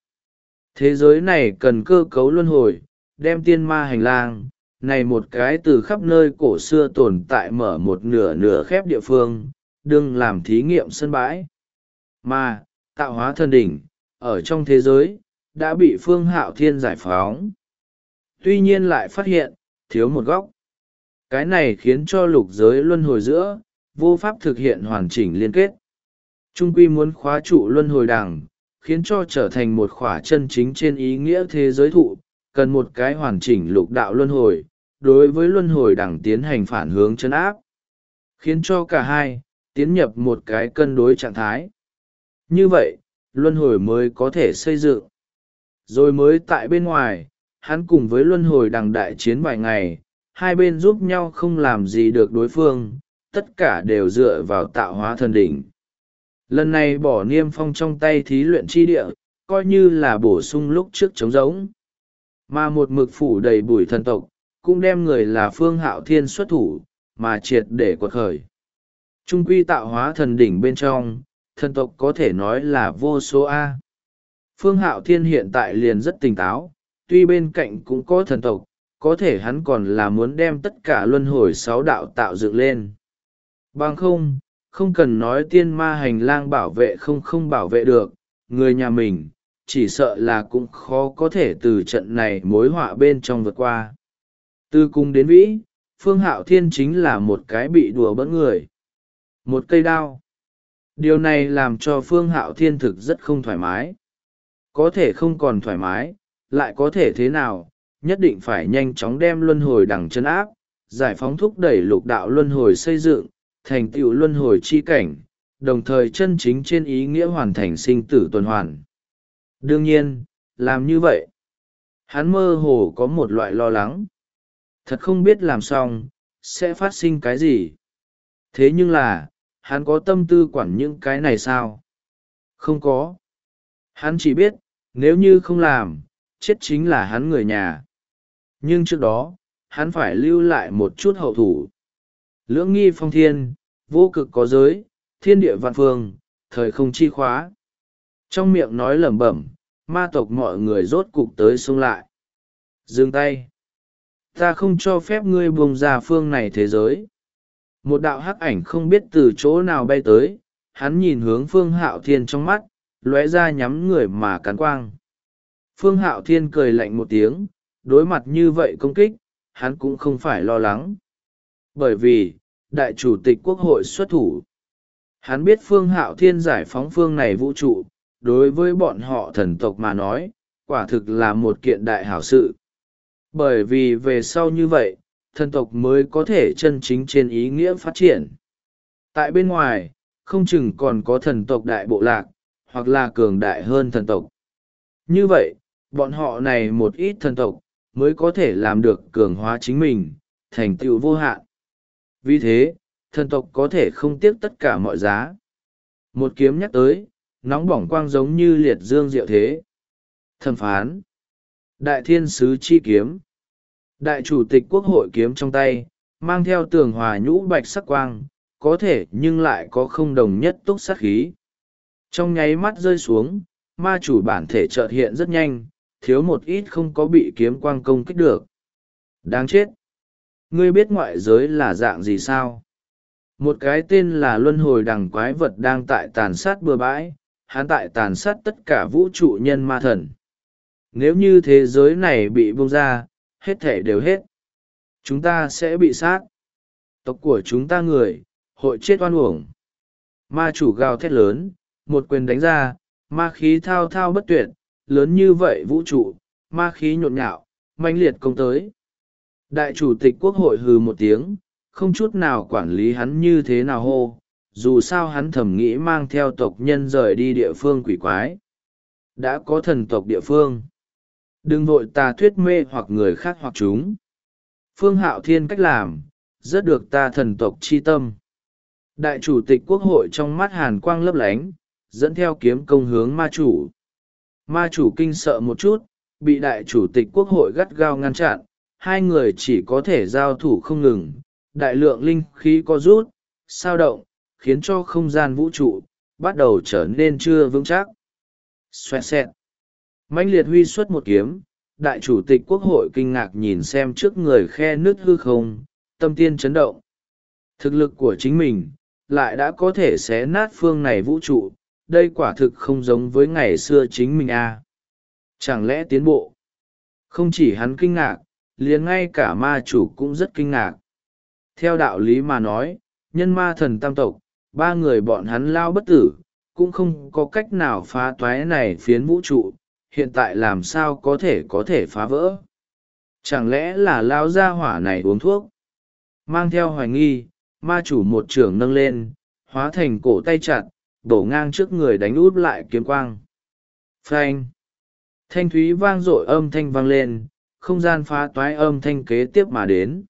Thế giới này cần cơ cấu luân hồi, đem tiên ma hành lang, này một cái từ khắp nơi cổ xưa tồn tại mở một nửa nửa khép địa phương, đừng làm thí nghiệm sân bãi. Mà, tạo hóa thần đỉnh, ở trong thế giới đã bị phương hạo thiên giải phóng. Tuy nhiên lại phát hiện, thiếu một góc. Cái này khiến cho lục giới luân hồi giữa, vô pháp thực hiện hoàn chỉnh liên kết. Trung quy muốn khóa trụ luân hồi đằng khiến cho trở thành một khỏa chân chính trên ý nghĩa thế giới thụ, cần một cái hoàn chỉnh lục đạo luân hồi, đối với luân hồi đẳng tiến hành phản hướng chân áp. Khiến cho cả hai, tiến nhập một cái cân đối trạng thái. Như vậy, luân hồi mới có thể xây dựng rồi mới tại bên ngoài, hắn cùng với luân hồi đằng đại chiến vài ngày, hai bên giúp nhau không làm gì được đối phương, tất cả đều dựa vào tạo hóa thần đỉnh. Lần này bỏ niêm phong trong tay thí luyện chi địa, coi như là bổ sung lúc trước trống giống mà một mực phủ đầy bụi thần tộc, cũng đem người là phương hạo thiên xuất thủ, mà triệt để quật khởi. Trung quy tạo hóa thần đỉnh bên trong, thần tộc có thể nói là vô số a phương hạo thiên hiện tại liền rất tỉnh táo, tuy bên cạnh cũng có thần tộc, có thể hắn còn là muốn đem tất cả luân hồi sáu đạo tạo dựng lên. Bằng không không cần nói tiên ma hành lang bảo vệ không không bảo vệ được, người nhà mình, chỉ sợ là cũng khó có thể từ trận này mối họa bên trong vượt qua. Từ cung đến vĩ, phương hạo thiên chính là một cái bị đùa bỡn người. Một cây đao. Điều này làm cho phương hạo thiên thực rất không thoải mái có thể không còn thoải mái, lại có thể thế nào, nhất định phải nhanh chóng đem luân hồi đằng chân áp, giải phóng thúc đẩy lục đạo luân hồi xây dựng, thành tựu luân hồi chi cảnh, đồng thời chân chính trên ý nghĩa hoàn thành sinh tử tuần hoàn. Đương nhiên, làm như vậy, hắn mơ hồ có một loại lo lắng. Thật không biết làm xong, sẽ phát sinh cái gì. Thế nhưng là, hắn có tâm tư quản những cái này sao? Không có. Hắn chỉ biết nếu như không làm, chết chính là hắn người nhà. Nhưng trước đó, hắn phải lưu lại một chút hậu thủ. Lưỡng nghi phong thiên, vô cực có giới, thiên địa vạn phương, thời không chi khóa. Trong miệng nói lẩm bẩm, ma tộc mọi người rốt cục tới xông lại. Dừng tay. Ta không cho phép ngươi buông ra phương này thế giới. Một đạo hắc ảnh không biết từ chỗ nào bay tới, hắn nhìn hướng phương hạo thiên trong mắt lóe ra nhắm người mà cắn quang. Phương hạo thiên cười lạnh một tiếng, đối mặt như vậy công kích, hắn cũng không phải lo lắng. Bởi vì, đại chủ tịch quốc hội xuất thủ. Hắn biết phương hạo thiên giải phóng phương này vũ trụ, đối với bọn họ thần tộc mà nói, quả thực là một kiện đại hảo sự. Bởi vì về sau như vậy, thần tộc mới có thể chân chính trên ý nghĩa phát triển. Tại bên ngoài, không chừng còn có thần tộc đại bộ lạc hoặc là cường đại hơn thần tộc. Như vậy, bọn họ này một ít thần tộc mới có thể làm được cường hóa chính mình, thành tựu vô hạn. Vì thế, thần tộc có thể không tiếc tất cả mọi giá. Một kiếm nhắc tới, nóng bỏng quang giống như liệt dương diệu thế. Thẩm phán. Đại thiên sứ chi kiếm. Đại chủ tịch quốc hội kiếm trong tay, mang theo tường hòa nhũ bạch sắc quang, có thể nhưng lại có không đồng nhất túc sát khí trong nháy mắt rơi xuống, ma chủ bản thể trợt hiện rất nhanh, thiếu một ít không có bị kiếm quang công kích được. Đáng chết! Ngươi biết ngoại giới là dạng gì sao? Một cái tên là luân hồi đằng quái vật đang tại tàn sát bừa bãi, hắn tại tàn sát tất cả vũ trụ nhân ma thần. Nếu như thế giới này bị bung ra, hết thể đều hết. Chúng ta sẽ bị sát. Tộc của chúng ta người, hội chết oan uổng. Ma chủ gào thét lớn một quyền đánh ra, ma khí thao thao bất tuyệt, lớn như vậy vũ trụ, ma khí nhộn nhạo manh liệt công tới. Đại chủ tịch quốc hội hừ một tiếng, không chút nào quản lý hắn như thế nào hô, dù sao hắn thầm nghĩ mang theo tộc nhân rời đi địa phương quỷ quái. Đã có thần tộc địa phương. Đừng vội ta thuyết mê hoặc người khác hoặc chúng. Phương hạo thiên cách làm, rất được ta thần tộc chi tâm. Đại chủ tịch quốc hội trong mắt hàn quang lấp lánh dẫn theo kiếm công hướng ma chủ. Ma chủ kinh sợ một chút, bị đại chủ tịch quốc hội gắt gao ngăn chặn, hai người chỉ có thể giao thủ không ngừng. Đại lượng linh khí có rút, sao động, khiến cho không gian vũ trụ bắt đầu trở nên chưa vững chắc. Xoẹt xẹt. Mạnh liệt huy xuất một kiếm, đại chủ tịch quốc hội kinh ngạc nhìn xem trước người khe nước hư không, tâm tiên chấn động. Thực lực của chính mình lại đã có thể xé nát phương này vũ trụ đây quả thực không giống với ngày xưa chính mình a à. chẳng lẽ tiến bộ? Không chỉ hắn kinh ngạc, liền ngay cả ma chủ cũng rất kinh ngạc. Theo đạo lý mà nói, nhân ma thần tam tộc, ba người bọn hắn lao bất tử, cũng không có cách nào phá toái này phiến vũ trụ, hiện tại làm sao có thể có thể phá vỡ? Chẳng lẽ là lao gia hỏa này uống thuốc? Mang theo hoài nghi, ma chủ một trưởng nâng lên, hóa thành cổ tay chặt đổ ngang trước người đánh út lại kiếm quang. Phanh. Thanh thúy vang dội âm thanh vang lên, không gian phá toái âm thanh kế tiếp mà đến.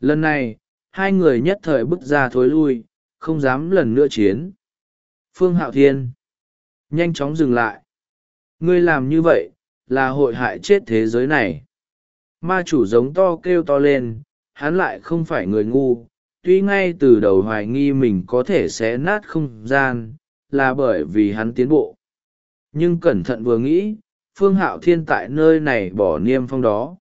Lần này, hai người nhất thời bước ra thối lui, không dám lần nữa chiến. Phương hạo thiên. Nhanh chóng dừng lại. Ngươi làm như vậy, là hội hại chết thế giới này. Ma chủ giống to kêu to lên, hắn lại không phải người ngu tuy ngay từ đầu hoài nghi mình có thể xé nát không gian, là bởi vì hắn tiến bộ. Nhưng cẩn thận vừa nghĩ, phương hạo thiên tại nơi này bỏ niêm phong đó.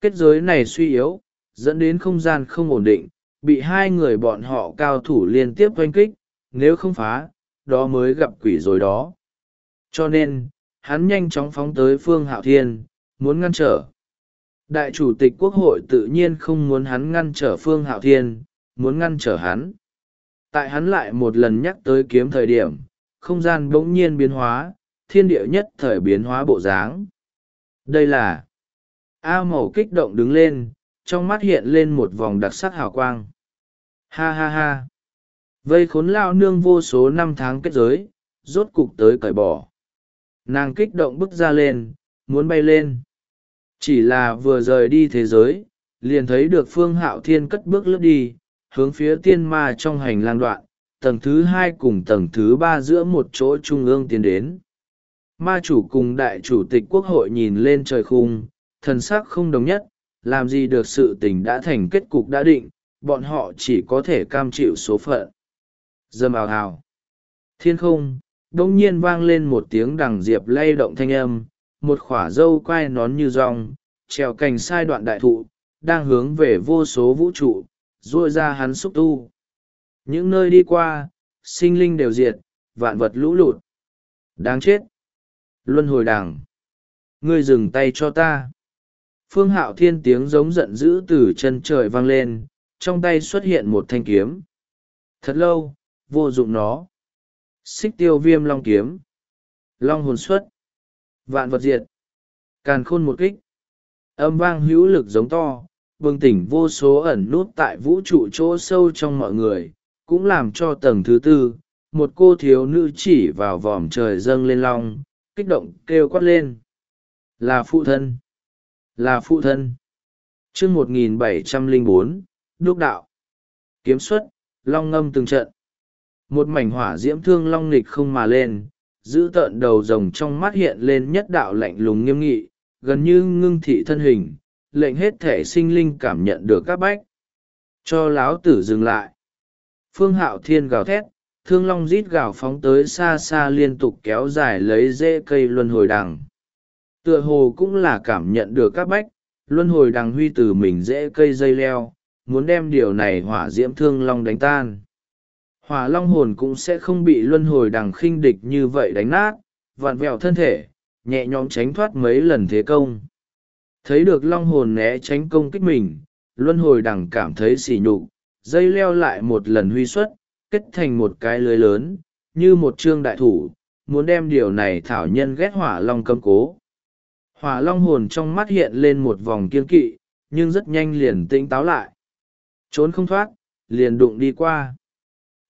Kết giới này suy yếu, dẫn đến không gian không ổn định, bị hai người bọn họ cao thủ liên tiếp oanh kích, nếu không phá, đó mới gặp quỷ rồi đó. Cho nên, hắn nhanh chóng phóng tới phương hạo thiên, muốn ngăn trở. Đại chủ tịch quốc hội tự nhiên không muốn hắn ngăn trở phương hạo thiên muốn ngăn trở hắn. Tại hắn lại một lần nhắc tới kiếm thời điểm, không gian bỗng nhiên biến hóa, thiên địa nhất thời biến hóa bộ dáng. Đây là a màu kích động đứng lên, trong mắt hiện lên một vòng đặc sắc hào quang. Ha ha ha. Vây khốn lao nương vô số năm tháng kết giới, rốt cục tới cởi bỏ. Nàng kích động bước ra lên, muốn bay lên. Chỉ là vừa rời đi thế giới, liền thấy được phương hạo thiên cất bước lướt đi hướng phía tiên ma trong hành lang đoạn, tầng thứ hai cùng tầng thứ ba giữa một chỗ trung ương tiến đến. Ma chủ cùng đại chủ tịch quốc hội nhìn lên trời khung, thần sắc không đồng nhất, làm gì được sự tình đã thành kết cục đã định, bọn họ chỉ có thể cam chịu số phận. Dâm ào ào. Thiên không đ ỗ n g nhiên vang lên một tiếng đằng diệp lay động thanh âm, một khoả dâu quai nón như rong, trèo cành sai đoạn đại thụ, đang hướng về vô số vũ trụ ruôi ra hắn xúc tu. Những nơi đi qua, sinh linh đều diệt, vạn vật lũ lụt. Đáng chết. Luân hồi đằng ngươi dừng tay cho ta. Phương hạo thiên tiếng giống giận dữ từ chân trời vang lên, trong tay xuất hiện một thanh kiếm. Thật lâu, vô dụng nó. Xích tiêu viêm long kiếm. Long hồn xuất. Vạn vật diệt. Càn khôn một kích. Âm vang hữu lực giống to bừng tỉnh vô số ẩn nút tại vũ trụ chỗ sâu trong mọi người, cũng làm cho tầng thứ tư, một cô thiếu nữ chỉ vào vòm trời dâng lên long, kích động kêu quát lên. Là phụ thân. Là phụ thân. Chương một nghìn bảy trăm lẻ bốn, đúc đạo. Kiếm xuất, long ngâm từng trận. Một mảnh hỏa diễm thương long Nịch không mà lên, giữ tợn đầu rồng trong mắt hiện lên nhất đạo lạnh lùng nghiêm nghị, gần như ngưng thị thân hình lệnh hết thể sinh linh cảm nhận được các bách. Cho láo tử dừng lại. Phương hạo thiên gào thét, thương long rít gào phóng tới xa xa liên tục kéo dài lấy rễ cây luân hồi đằng. Tựa hồ cũng là cảm nhận được các bách, luân hồi đằng huy từ mình dễ cây dây leo, muốn đem điều này hỏa diễm thương long đánh tan. Hỏa long hồn cũng sẽ không bị luân hồi đằng khinh địch như vậy đánh nát, vặn vẹo thân thể, nhẹ nhõm tránh thoát mấy lần thế công thấy được long hồn né tránh công kích mình, luân hồi đằng cảm thấy sỉ nhục, dây leo lại một lần huy xuất, kết thành một cái lưới lớn, như một trương đại thủ, muốn đem điều này thảo nhân ghét hỏa long cầm cố. Hỏa long hồn trong mắt hiện lên một vòng kiên kỵ, nhưng rất nhanh liền tĩnh táo lại. Trốn không thoát, liền đụng đi qua.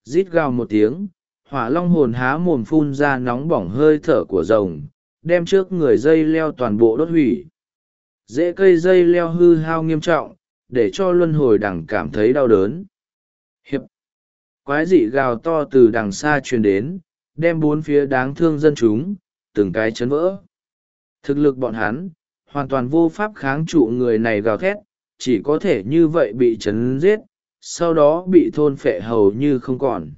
Rít gào một tiếng, hỏa long hồn há mồm phun ra nóng bỏng hơi thở của rồng, đem trước người dây leo toàn bộ đốt hủy dễ cây dây leo hư hao nghiêm trọng, để cho luân hồi đằng cảm thấy đau đớn. Hiệp. Quái dị gào to từ đằng xa truyền đến, đem bốn phía đáng thương dân chúng, từng cái chấn vỡ. Thực lực bọn hắn, hoàn toàn vô pháp kháng trụ người này gào thét, chỉ có thể như vậy bị chấn giết, sau đó bị thôn phệ hầu như không còn.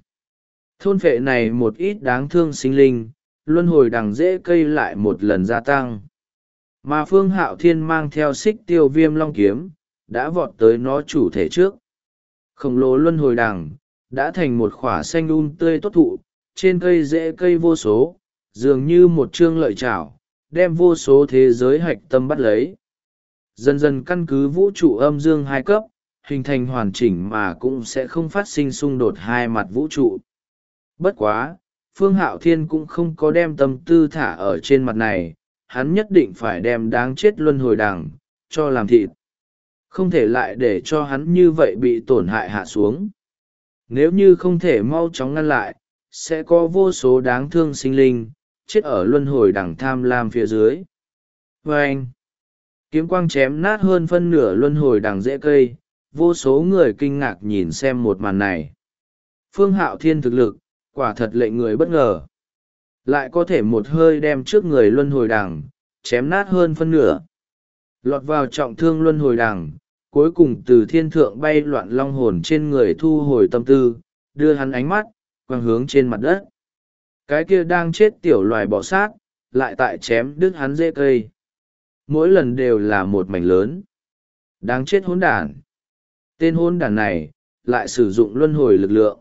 Thôn phệ này một ít đáng thương sinh linh, luân hồi đằng dễ cây lại một lần gia tăng mà phương hạo thiên mang theo xích tiêu viêm long kiếm, đã vọt tới nó chủ thể trước. Khổng lồ luân hồi đằng, đã thành một khoả xanh un tươi tốt thụ, trên cây rễ cây vô số, dường như một chương lợi chảo, đem vô số thế giới hạch tâm bắt lấy. Dần dần căn cứ vũ trụ âm dương hai cấp, hình thành hoàn chỉnh mà cũng sẽ không phát sinh xung đột hai mặt vũ trụ. Bất quá, phương hạo thiên cũng không có đem tâm tư thả ở trên mặt này hắn nhất định phải đem đáng chết luân hồi đằng, cho làm thịt. Không thể lại để cho hắn như vậy bị tổn hại hạ xuống. Nếu như không thể mau chóng ngăn lại, sẽ có vô số đáng thương sinh linh, chết ở luân hồi đằng tham lam phía dưới. Vê anh, kiếm quang chém nát hơn phân nửa luân hồi đằng dễ cây, vô số người kinh ngạc nhìn xem một màn này. Phương hạo thiên thực lực, quả thật lệnh người bất ngờ lại có thể một hơi đem trước người luân hồi đằng, chém nát hơn phân nửa. Lọt vào trọng thương luân hồi đằng, cuối cùng từ thiên thượng bay loạn long hồn trên người thu hồi tâm tư, đưa hắn ánh mắt, quang hướng trên mặt đất. Cái kia đang chết tiểu loài bọ sát, lại tại chém đứt hắn dễ cây. Mỗi lần đều là một mảnh lớn. Đáng chết hỗn đản. Tên hôn đản này lại sử dụng luân hồi lực lượng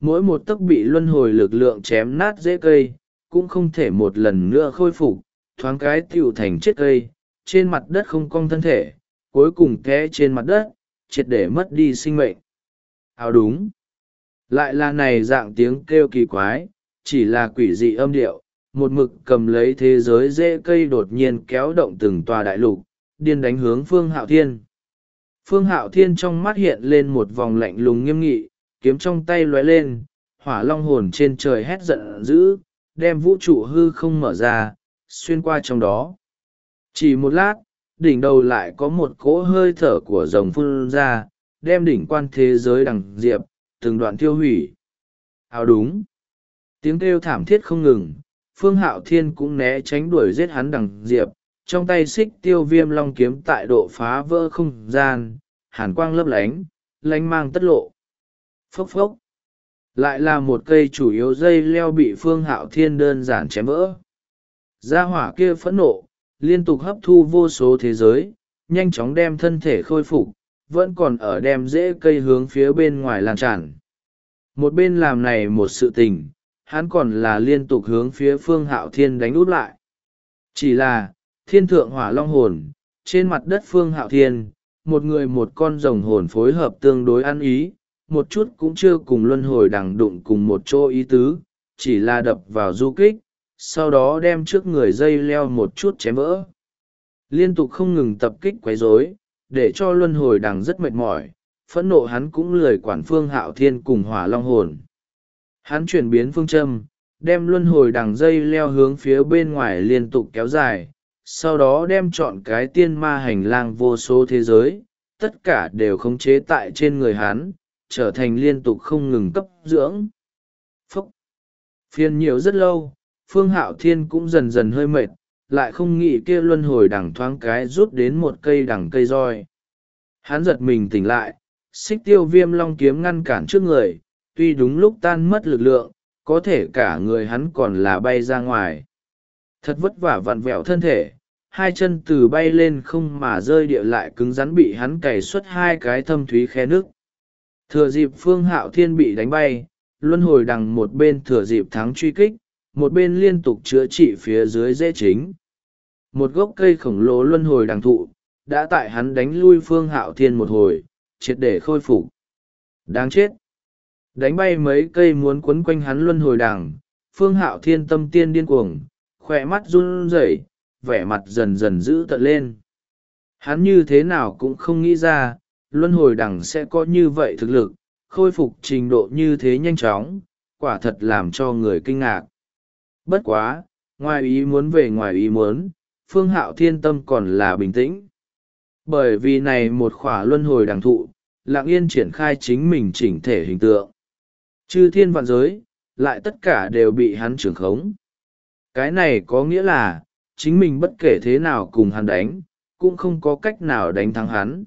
mỗi một tấc bị luân hồi lực lượng chém nát dễ cây, cũng không thể một lần nữa khôi phục, thoáng cái tựu thành chết cây, trên mặt đất không cong thân thể, cuối cùng té trên mặt đất, triệt để mất đi sinh mệnh. Áo đúng. Lại là này dạng tiếng kêu kỳ quái, chỉ là quỷ dị âm điệu, một mực cầm lấy thế giới dễ cây đột nhiên kéo động từng tòa đại lục, điên đánh hướng phương hạo thiên. Phương hạo thiên trong mắt hiện lên một vòng lạnh lùng nghiêm nghị kiếm trong tay lóe lên, hỏa long hồn trên trời hét giận dữ, đem vũ trụ hư không mở ra, xuyên qua trong đó. Chỉ một lát, đỉnh đầu lại có một cỗ hơi thở của rồng phun ra, đem đỉnh quan thế giới đằng diệp, từng đoạn tiêu hủy. Hào đúng. Tiếng kêu thảm thiết không ngừng, phương hạo thiên cũng né tránh đuổi giết hắn đằng diệp, trong tay xích tiêu viêm long kiếm tại độ phá vỡ không gian, hàn quang lấp lánh lánh mang tất lộ phốc phốc. Lại là một cây chủ yếu dây leo bị phương hạo thiên đơn giản chém vỡ. Gia hỏa kia phẫn nộ, liên tục hấp thu vô số thế giới, nhanh chóng đem thân thể khôi phục, vẫn còn ở đem rễ cây hướng phía bên ngoài lan tràn. Một bên làm này một sự tình, hắn còn là liên tục hướng phía phương hạo thiên đánh út lại. Chỉ là, thiên thượng hỏa long hồn, trên mặt đất phương hạo thiên, một người một con rồng hồn phối hợp tương đối ăn ý một chút cũng chưa cùng luân hồi đằng đụng cùng một chỗ ý tứ, chỉ là đập vào du kích, sau đó đem trước người dây leo một chút chém vỡ. Liên tục không ngừng tập kích quấy rối, để cho luân hồi đằng rất mệt mỏi, phẫn nộ hắn cũng lười quản phương hạo thiên cùng hỏa long hồn. Hắn chuyển biến phương châm, đem luân hồi đằng dây leo hướng phía bên ngoài liên tục kéo dài, sau đó đem chọn cái tiên ma hành lang vô số thế giới, tất cả đều khống chế tại trên người hắn trở thành liên tục không ngừng cấp dưỡng. Phúc. Phiền nhiều rất lâu, phương hạo thiên cũng dần dần hơi mệt, lại không nghĩ kia luân hồi đằng thoáng cái rút đến một cây đằng cây roi. Hắn giật mình tỉnh lại, xích tiêu viêm long kiếm ngăn cản trước người, tuy đúng lúc tan mất lực lượng, có thể cả người hắn còn là bay ra ngoài. Thật vất vả vặn vẹo thân thể, hai chân từ bay lên không mà rơi địa lại cứng rắn bị hắn cày xuất hai cái thâm thúy khe nước thừa dịp phương hạo thiên bị đánh bay, luân hồi đằng một bên thừa dịp thắng truy kích, một bên liên tục chữa trị phía dưới dễ chính. Một gốc cây khổng lồ luân hồi đằng thụ, đã tại hắn đánh lui phương hạo thiên một hồi, triệt để khôi phục. Đáng chết! Đánh bay mấy cây muốn quấn quanh hắn luân hồi đằng, phương hạo thiên tâm tiên điên cuồng khoe mắt run rẩy, vẻ mặt dần dần dữ tợn lên. Hắn như thế nào cũng không nghĩ ra luân hồi đằng sẽ có như vậy thực lực, khôi phục trình độ như thế nhanh chóng, quả thật làm cho người kinh ngạc. Bất quá, ngoài ý muốn về ngoài ý muốn, phương hạo thiên tâm còn là bình tĩnh. Bởi vì này một khỏa luân hồi đằng thụ, lạng yên triển khai chính mình chỉnh thể hình tượng. Chư thiên vạn giới, lại tất cả đều bị hắn trưởng khống. Cái này có nghĩa là, chính mình bất kể thế nào cùng hắn đánh, cũng không có cách nào đánh thắng hắn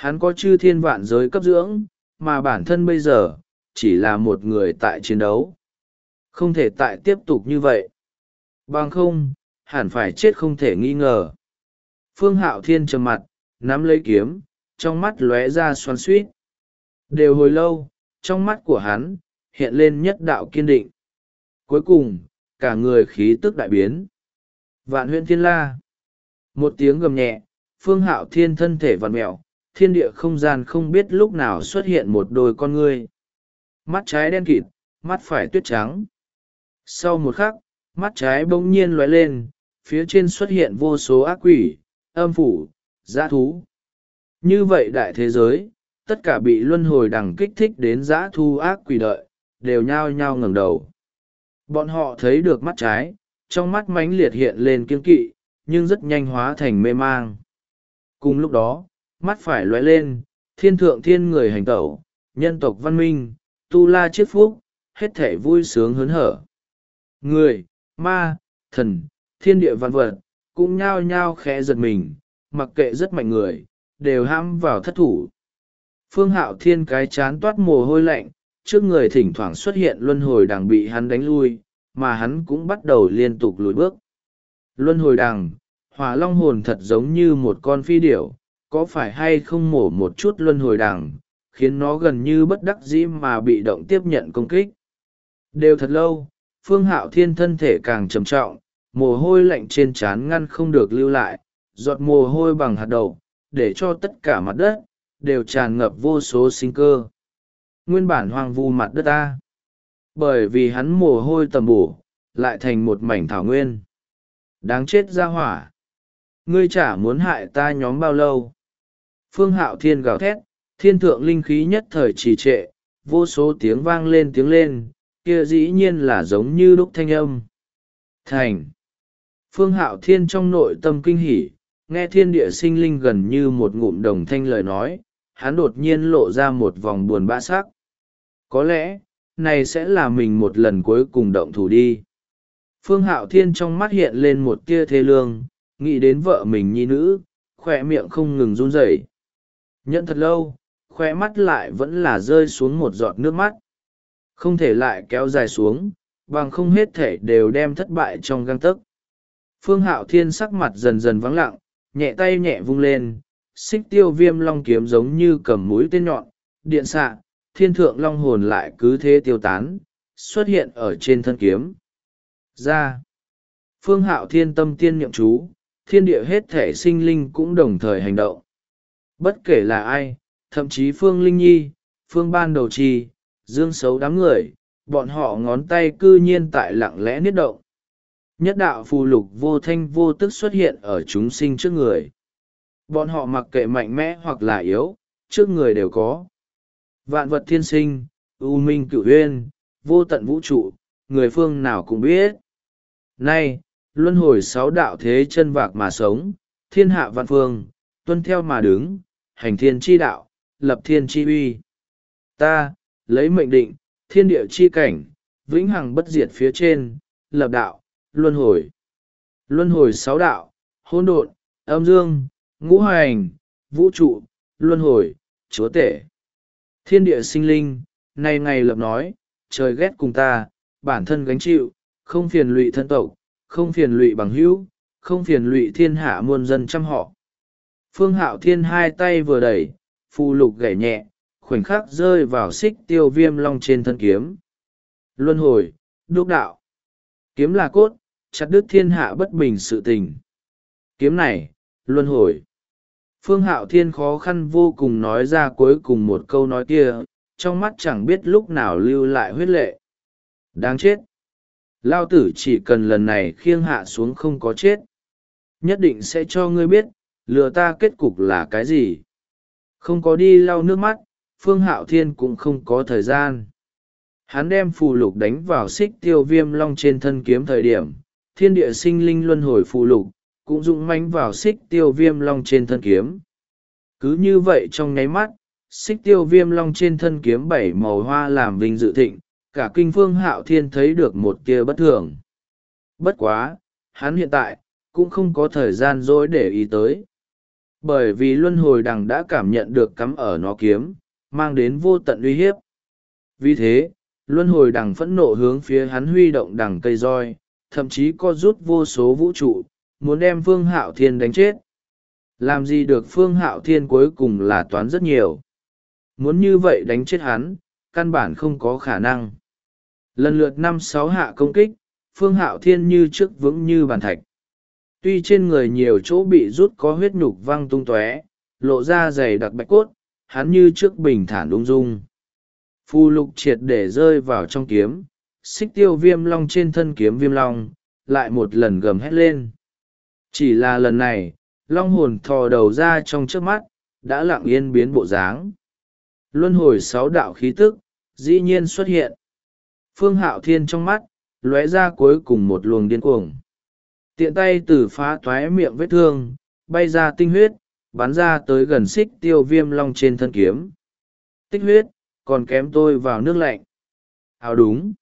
hắn có chư thiên vạn giới cấp dưỡng, mà bản thân bây giờ, chỉ là một người tại chiến đấu. Không thể tại tiếp tục như vậy. Bằng không, hẳn phải chết không thể nghi ngờ. Phương hạo thiên trầm mặt, nắm lấy kiếm, trong mắt lóe ra xoắn suýt đều hồi lâu, trong mắt của hắn, hiện lên nhất đạo kiên định. Cuối cùng, cả người khí tức đại biến. Vạn huyện thiên la. Một tiếng gầm nhẹ, phương hạo thiên thân thể vặn mẹo thiên địa không gian không biết lúc nào xuất hiện một đôi con ngươi. Mắt trái đen kịt, mắt phải tuyết trắng. Sau một khắc, mắt trái bỗng nhiên lóe lên, phía trên xuất hiện vô số ác quỷ, âm phủ, dã thú. Như vậy đại thế giới, tất cả bị luân hồi đằng kích thích đến dã thu ác quỷ đợi, đều nhao nhao ngẩng đầu. Bọn họ thấy được mắt trái, trong mắt mãnh liệt hiện lên kiên kỵ, nhưng rất nhanh hóa thành mê mang. Cùng lúc đó mắt phải lóe lên, thiên thượng thiên người hành tẩu, nhân tộc văn minh, tu la chiết phúc, hết thể vui sướng hớn hở. Người, ma, thần, thiên địa văn vật, cũng nhao nhao khẽ giật mình, mặc kệ rất mạnh người, đều ham vào thất thủ. Phương hạo thiên cái chán toát mồ hôi lạnh, trước người thỉnh thoảng xuất hiện luân hồi đằng bị hắn đánh lui, mà hắn cũng bắt đầu liên tục lùi bước. Luân hồi đằng, hỏa long hồn thật giống như một con phi điểu có phải hay không mổ một chút luân hồi đằng khiến nó gần như bất đắc dĩ mà bị động tiếp nhận công kích. Đều thật lâu, phương hạo thiên thân thể càng trầm trọng, mồ hôi lạnh trên trán ngăn không được lưu lại, giọt mồ hôi bằng hạt đậu, để cho tất cả mặt đất, đều tràn ngập vô số sinh cơ. Nguyên bản hoang vu mặt đất ta. Bởi vì hắn mồ hôi tầm bổ, lại thành một mảnh thảo nguyên. Đáng chết ra hỏa. Ngươi chả muốn hại ta nhóm bao lâu? Phương hạo thiên gào thét, thiên thượng linh khí nhất thời trì trệ, vô số tiếng vang lên tiếng lên, kia dĩ nhiên là giống như đúc thanh âm. Thành! Phương hạo thiên trong nội tâm kinh hỉ, nghe thiên địa sinh linh gần như một ngụm đồng thanh lời nói, hắn đột nhiên lộ ra một vòng buồn bã sắc. Có lẽ, này sẽ là mình một lần cuối cùng động thủ đi. Phương hạo thiên trong mắt hiện lên một tia thê lương, nghĩ đến vợ mình nhi nữ khoe miệng không ngừng run rẩy nhận thật lâu, khoe mắt lại vẫn là rơi xuống một giọt nước mắt. Không thể lại kéo dài xuống, bằng không hết thể đều đem thất bại trong găng tấc. Phương hạo thiên sắc mặt dần dần vắng lặng, nhẹ tay nhẹ vung lên, xích tiêu viêm long kiếm giống như cầm mũi tên nhọn, điện xạ, thiên thượng long hồn lại cứ thế tiêu tán, xuất hiện ở trên thân kiếm. Ra. Phương hạo thiên tâm tiên nhậm chú, thiên địa hết thể sinh linh cũng đồng thời hành động bất kể là ai, thậm chí phương linh nhi, phương ban đầu chi dương xấu đám người, bọn họ ngón tay cư nhiên tại lặng lẽ niết động. Nhất đạo phù lục vô thanh vô tức xuất hiện ở chúng sinh trước người. Bọn họ mặc kệ mạnh mẽ hoặc là yếu, trước người đều có. Vạn vật thiên sinh ưu minh cửu huyên, vô tận vũ trụ, người phương nào cũng biết. Nay, luân hồi sáu đạo thế chân vạc mà sống, thiên hạ vạn phương, tuân theo mà đứng hành thiên chi đạo, lập thiên chi uy. Ta, lấy mệnh định, thiên địa chi cảnh, vĩnh hằng bất diệt phía trên, lập đạo, luân hồi. Luân hồi sáu đạo hôn độn, âm dương, ngũ hành, vũ trụ, luân hồi, chúa tể. Thiên địa sinh linh, nay ngày lập nói, trời ghét cùng ta, bản thân gánh chịu, không phiền lụy thân tộc, không phiền lụy bằng hữu, không phiền lụy thiên hạ muôn dân trăm họ phương hạo thiên hai tay vừa đẩy, phù lục gảy nhẹ, khoảnh khắc rơi vào xích tiêu viêm long trên thân kiếm. Luân hồi, đúc đạo. Kiếm là cốt, chặt đứt thiên hạ bất bình sự tình. Kiếm này, luân hồi. Phương hạo thiên khó khăn vô cùng nói ra cuối cùng một câu nói kia, trong mắt chẳng biết lúc nào lưu lại huyết lệ. Đáng chết. Lao tử chỉ cần lần này khiêng hạ xuống không có chết. Nhất định sẽ cho ngươi biết lừa ta kết cục là cái gì? Không có đi lau nước mắt, phương hạo thiên cũng không có thời gian. Hắn đem phù lục đánh vào xích tiêu viêm long trên thân kiếm thời điểm, thiên địa sinh linh luân hồi phù lục, cũng rụng manh vào xích tiêu viêm long trên thân kiếm. Cứ như vậy trong nháy mắt, xích tiêu viêm long trên thân kiếm bảy màu hoa làm vinh dự thịnh, cả kinh phương hạo thiên thấy được một kia bất thường. Bất quá, hắn hiện tại cũng không có thời gian dối để ý tới bởi vì luân hồi đằng đã cảm nhận được cắm ở nó kiếm, mang đến vô tận uy hiếp. Vì thế, luân hồi đằng phẫn nộ hướng phía hắn huy động đằng cây roi, thậm chí co rút vô số vũ trụ, muốn đem phương hạo thiên đánh chết. Làm gì được phương hạo thiên cuối cùng là toán rất nhiều. Muốn như vậy đánh chết hắn, căn bản không có khả năng. Lần lượt năm sáu hạ công kích, phương hạo thiên như trước vững như bàn thạch tuy trên người nhiều chỗ bị rút có huyết nhục văng tung tóe, lộ ra dày đặc bạch cốt, hắn như trước bình thản ung dung. Phù lục triệt để rơi vào trong kiếm, xích tiêu viêm long trên thân kiếm viêm long, lại một lần gầm hét lên. Chỉ là lần này, long hồn thò đầu ra trong trước mắt, đã lặng yên biến bộ dáng. Luân hồi sáu đạo khí tức, dĩ nhiên xuất hiện. Phương hạo thiên trong mắt, lóe ra cuối cùng một luồng điên cuồng tiện tay từ phá toái miệng vết thương, bay ra tinh huyết, bắn ra tới gần xích tiêu viêm long trên thân kiếm. Tích huyết, còn kém tôi vào nước lạnh. Hào đúng.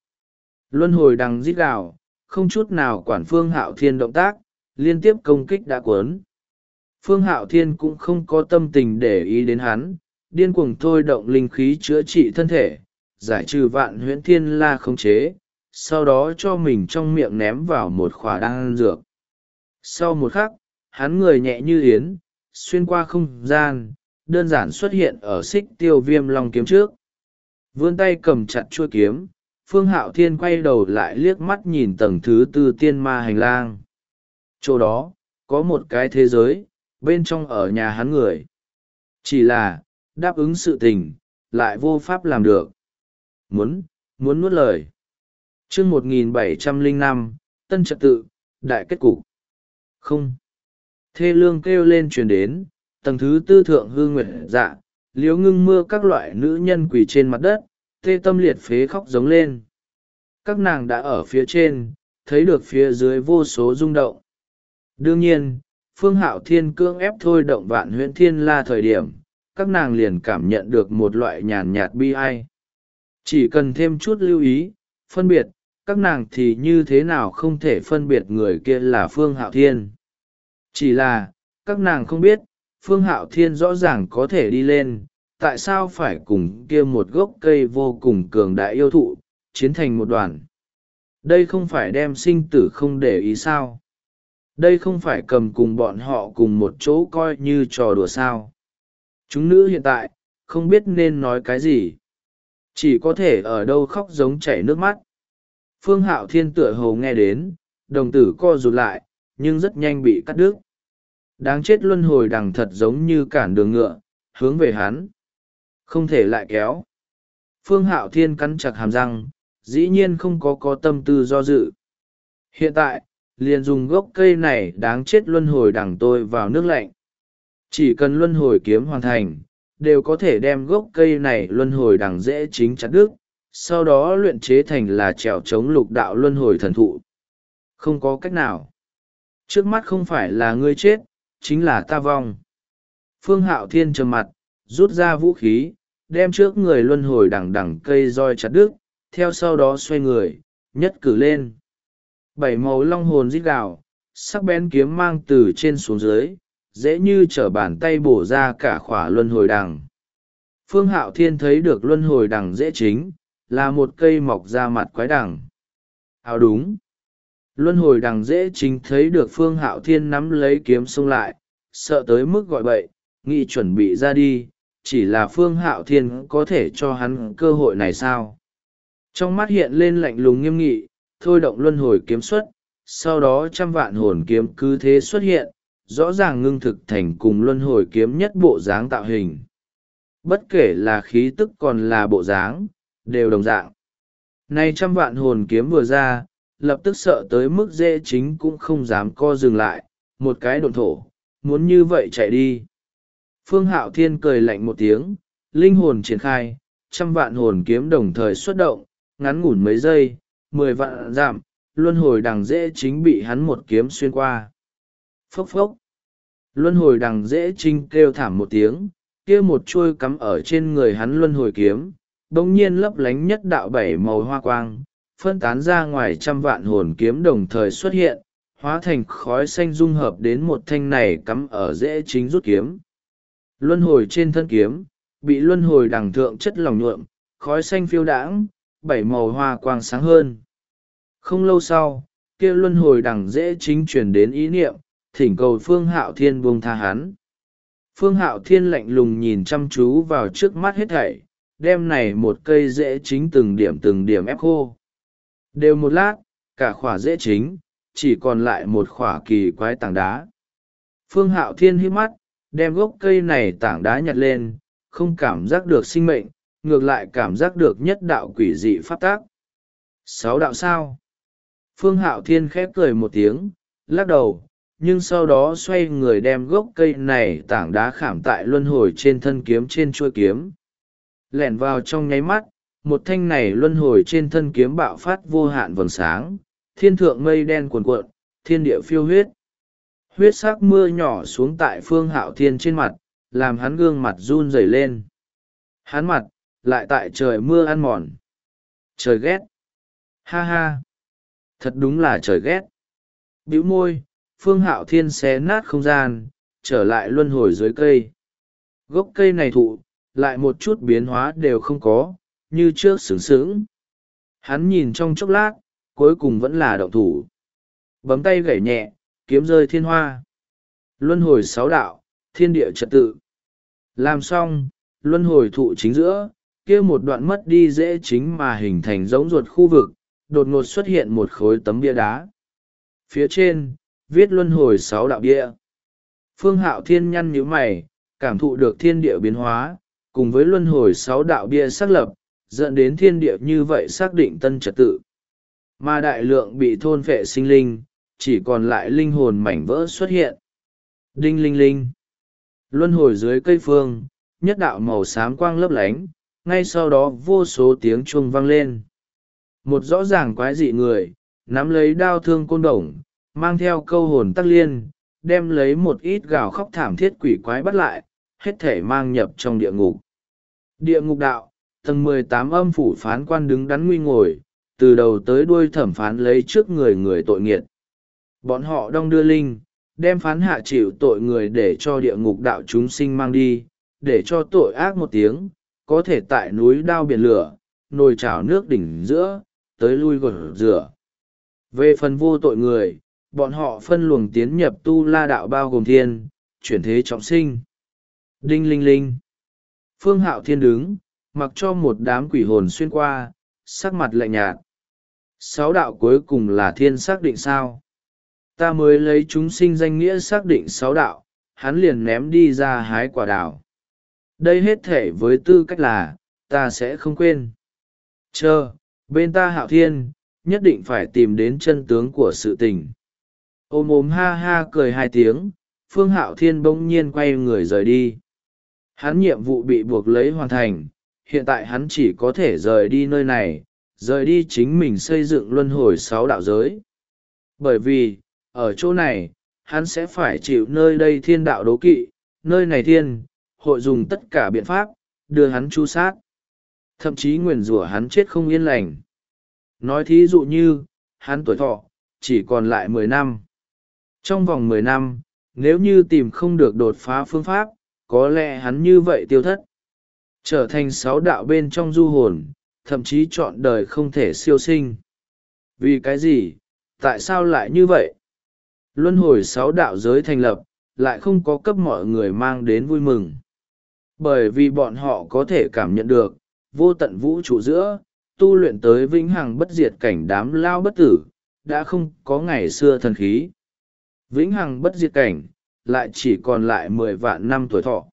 Luân hồi đằng rít gào, không chút nào quản phương hạo thiên động tác, liên tiếp công kích đã cuốn. Phương hạo thiên cũng không có tâm tình để ý đến hắn, điên cuồng thôi động linh khí chữa trị thân thể, giải trừ vạn huyễn thiên la không chế, sau đó cho mình trong miệng ném vào một khỏa đan dược sau một khắc, hắn người nhẹ như yến, xuyên qua không gian, đơn giản xuất hiện ở xích tiêu viêm long kiếm trước. Vươn tay cầm chặt chuôi kiếm, phương hạo thiên quay đầu lại liếc mắt nhìn tầng thứ tư tiên ma hành lang. Chỗ đó, có một cái thế giới, bên trong ở nhà hắn người. Chỉ là, đáp ứng sự tình, lại vô pháp làm được. Muốn muốn nuốt lời. Chương một nghìn bảy trăm lẻ năm, tân trật tự, đại kết cục không. Thê lương kêu lên truyền đến, tầng thứ tư thượng hư nguyệt dạ liếu ngưng mưa các loại nữ nhân quỳ trên mặt đất tê tâm liệt phế khóc giống lên. Các nàng đã ở phía trên, thấy được phía dưới vô số rung động. Đương nhiên, phương hạo thiên cưỡng ép thôi động vạn huyễn thiên la thời điểm, các nàng liền cảm nhận được một loại nhàn nhạt bi ai. Chỉ cần thêm chút lưu ý, phân biệt các nàng thì như thế nào không thể phân biệt người kia là phương hạo thiên? Chỉ là, các nàng không biết, phương hạo thiên rõ ràng có thể đi lên, tại sao phải cùng kia một gốc cây vô cùng cường đại yêu thụ, chiến thành một đoàn? Đây không phải đem sinh tử không để ý sao? Đây không phải cầm cùng bọn họ cùng một chỗ coi như trò đùa sao? Chúng nữ hiện tại, không biết nên nói cái gì. Chỉ có thể ở đâu khóc giống chảy nước mắt phương hạo thiên tựa hồ nghe đến, đồng tử co rụt lại, nhưng rất nhanh bị cắt đứt. Đáng chết luân hồi đằng thật giống như cản đường ngựa, hướng về hắn. Không thể lại kéo. Phương hạo thiên cắn chặt hàm răng, dĩ nhiên không có có tâm tư do dự. Hiện tại, liền dùng gốc cây này đáng chết luân hồi đằng tôi vào nước lạnh. Chỉ cần luân hồi kiếm hoàn thành, đều có thể đem gốc cây này luân hồi đằng dễ chính chặt đứt sau đó luyện chế thành là trèo chống lục đạo luân hồi thần thụ. Không có cách nào. Trước mắt không phải là ngươi chết, chính là ta vong. Phương hạo thiên trầm mặt, rút ra vũ khí, đem trước người luân hồi đằng đằng cây roi chặt đứt, theo sau đó xoay người, nhất cử lên. Bảy màu long hồn rít gào, sắc bén kiếm mang từ trên xuống dưới, dễ như t r ở bàn tay bổ ra cả khỏa luân hồi đằng. Phương hạo thiên thấy được luân hồi đằng dễ chính là một cây mọc ra mặt quái đằng. Áo đúng. Luân hồi đằng dễ chính thấy được phương hạo thiên nắm lấy kiếm xông lại, sợ tới mức gọi bậy nghị chuẩn bị ra đi, chỉ là phương hạo thiên có thể cho hắn cơ hội này sao? Trong mắt hiện lên lạnh lùng nghiêm nghị, thôi động luân hồi kiếm xuất, sau đó trăm vạn hồn kiếm cứ thế xuất hiện, rõ ràng ngưng thực thành cùng luân hồi kiếm nhất bộ dáng tạo hình. Bất kể là khí tức còn là bộ dáng đều đồng dạng. Nay trăm vạn hồn kiếm vừa ra, lập tức sợ tới mức dễ chính cũng không dám co dừng lại, một cái độn thổ, muốn như vậy chạy đi. Phương hạo thiên cười lạnh một tiếng, linh hồn triển khai, trăm vạn hồn kiếm đồng thời xuất động, ngắn ngủn mấy giây, mười vạn giảm, luân hồi đằng dễ chính bị hắn một kiếm xuyên qua. Phốc phốc. Luân hồi đằng dễ chính kêu thảm một tiếng, kia một chuôi cắm ở trên người hắn luân hồi kiếm bỗng nhiên lấp lánh nhất đạo bảy màu hoa quang, phân tán ra ngoài trăm vạn hồn kiếm đồng thời xuất hiện, hóa thành khói xanh dung hợp đến một thanh này cắm ở dễ chính rút kiếm. Luân hồi trên thân kiếm, bị luân hồi đằng thượng chất lòng nhuộm, khói xanh phiêu đãng, bảy màu hoa quang sáng hơn. Không lâu sau, kia luân hồi đằng dễ chính truyền đến ý niệm, thỉnh cầu phương hạo thiên buông tha hắn. Phương hạo thiên lạnh lùng nhìn chăm chú vào trước mắt hết thảy đem này một cây dễ chính từng điểm từng điểm ép khô. Đều một lát, cả khỏa dễ chính, chỉ còn lại một khỏa kỳ quái tảng đá. Phương hạo thiên hít mắt, đem gốc cây này tảng đá nhặt lên, không cảm giác được sinh mệnh, ngược lại cảm giác được nhất đạo quỷ dị phát tác. Sáu đạo sao? Phương hạo thiên khép cười một tiếng, lắc đầu, nhưng sau đó xoay người đem gốc cây này tảng đá khảm tại luân hồi trên thân kiếm trên chuôi kiếm lẻn vào trong nháy mắt, một thanh này luân hồi trên thân kiếm bạo phát vô hạn vầng sáng, thiên thượng mây đen cuồn cuộn, thiên địa phiêu huyết. Huyết sắc mưa nhỏ xuống tại phương hạo thiên trên mặt, làm hắn gương mặt run rẩy lên. Hắn mặt, lại tại trời mưa ăn mòn. Trời ghét. Ha ha. Thật đúng là trời ghét. Bĩu môi, phương hạo thiên xé nát không gian, trở lại luân hồi dưới cây. Gốc cây này thụ lại một chút biến hóa đều không có, như trước sướng sướng. Hắn nhìn trong chốc lát, cuối cùng vẫn là động thủ. Bấm tay gảy nhẹ, kiếm rơi thiên hoa. Luân hồi sáu đạo, thiên địa trật tự. Làm xong, luân hồi thụ chính giữa, kia một đoạn mất đi dễ chính mà hình thành giống ruột khu vực, đột ngột xuất hiện một khối tấm bia đá. Phía trên, viết luân hồi sáu đạo bia. Phương hạo thiên nhăn nhíu mày, cảm thụ được thiên địa biến hóa cùng với luân hồi sáu đạo bia xác lập, dẫn đến thiên địa như vậy xác định tân trật tự. Mà đại lượng bị thôn phệ sinh linh, chỉ còn lại linh hồn mảnh vỡ xuất hiện. Đinh linh linh. Luân hồi dưới cây phương, nhất đạo màu xám quang lấp lánh, ngay sau đó vô số tiếng chuông vang lên. Một rõ ràng quái dị người, nắm lấy đao thương côn đồng, mang theo câu hồn tắc liên, đem lấy một ít gào khóc thảm thiết quỷ quái bắt lại hết thể mang nhập trong địa ngục. Địa ngục đạo, tầng mười tám âm phủ phán quan đứng đắn nguy ngồi, từ đầu tới đuôi thẩm phán lấy trước người người tội nghiệt. Bọn họ đong đưa linh, đem phán hạ chịu tội người để cho địa ngục đạo chúng sinh mang đi, để cho tội ác một tiếng, có thể tại núi đao biển lửa, nồi chảo nước đỉnh giữa, tới lui gột rửa. Về phần vô tội người, bọn họ phân luồng tiến nhập tu la đạo bao gồm thiên, chuyển thế trọng sinh. Đinh linh linh. Phương Hạo Thiên đứng, mặc cho một đám quỷ hồn xuyên qua, sắc mặt lạnh nhạt. Sáu đạo cuối cùng là thiên xác định sao? Ta mới lấy chúng sinh danh nghĩa xác định sáu đạo, hắn liền ném đi ra hái quả đào. Đây hết thể với tư cách là, ta sẽ không quên. Chờ, bên ta hạo thiên, nhất định phải tìm đến chân tướng của sự tình. Ôm ôm ha ha cười hai tiếng, phương hạo thiên bỗng nhiên quay người rời đi. Hắn nhiệm vụ bị buộc lấy hoàn thành, hiện tại hắn chỉ có thể rời đi nơi này, rời đi chính mình xây dựng luân hồi sáu đạo giới. Bởi vì, ở chỗ này, hắn sẽ phải chịu nơi đây thiên đạo đố kỵ, nơi này thiên, hội dùng tất cả biện pháp, đưa hắn chu sát. Thậm chí nguyền rủa hắn chết không yên lành. Nói thí dụ như, hắn tuổi thọ, chỉ còn lại mười năm. Trong vòng mười năm, nếu như tìm không được đột phá phương pháp, có lẽ hắn như vậy tiêu thất. Trở thành sáu đạo bên trong du hồn, thậm chí chọn đời không thể siêu sinh. Vì cái gì? Tại sao lại như vậy? Luân hồi sáu đạo giới thành lập, lại không có cấp mọi người mang đến vui mừng. Bởi vì bọn họ có thể cảm nhận được, vô tận vũ trụ giữa, tu luyện tới vĩnh hằng bất diệt cảnh đám lao bất tử, đã không có ngày xưa thần khí. Vĩnh hằng bất diệt cảnh, lại chỉ còn lại mười vạn năm tuổi thọ.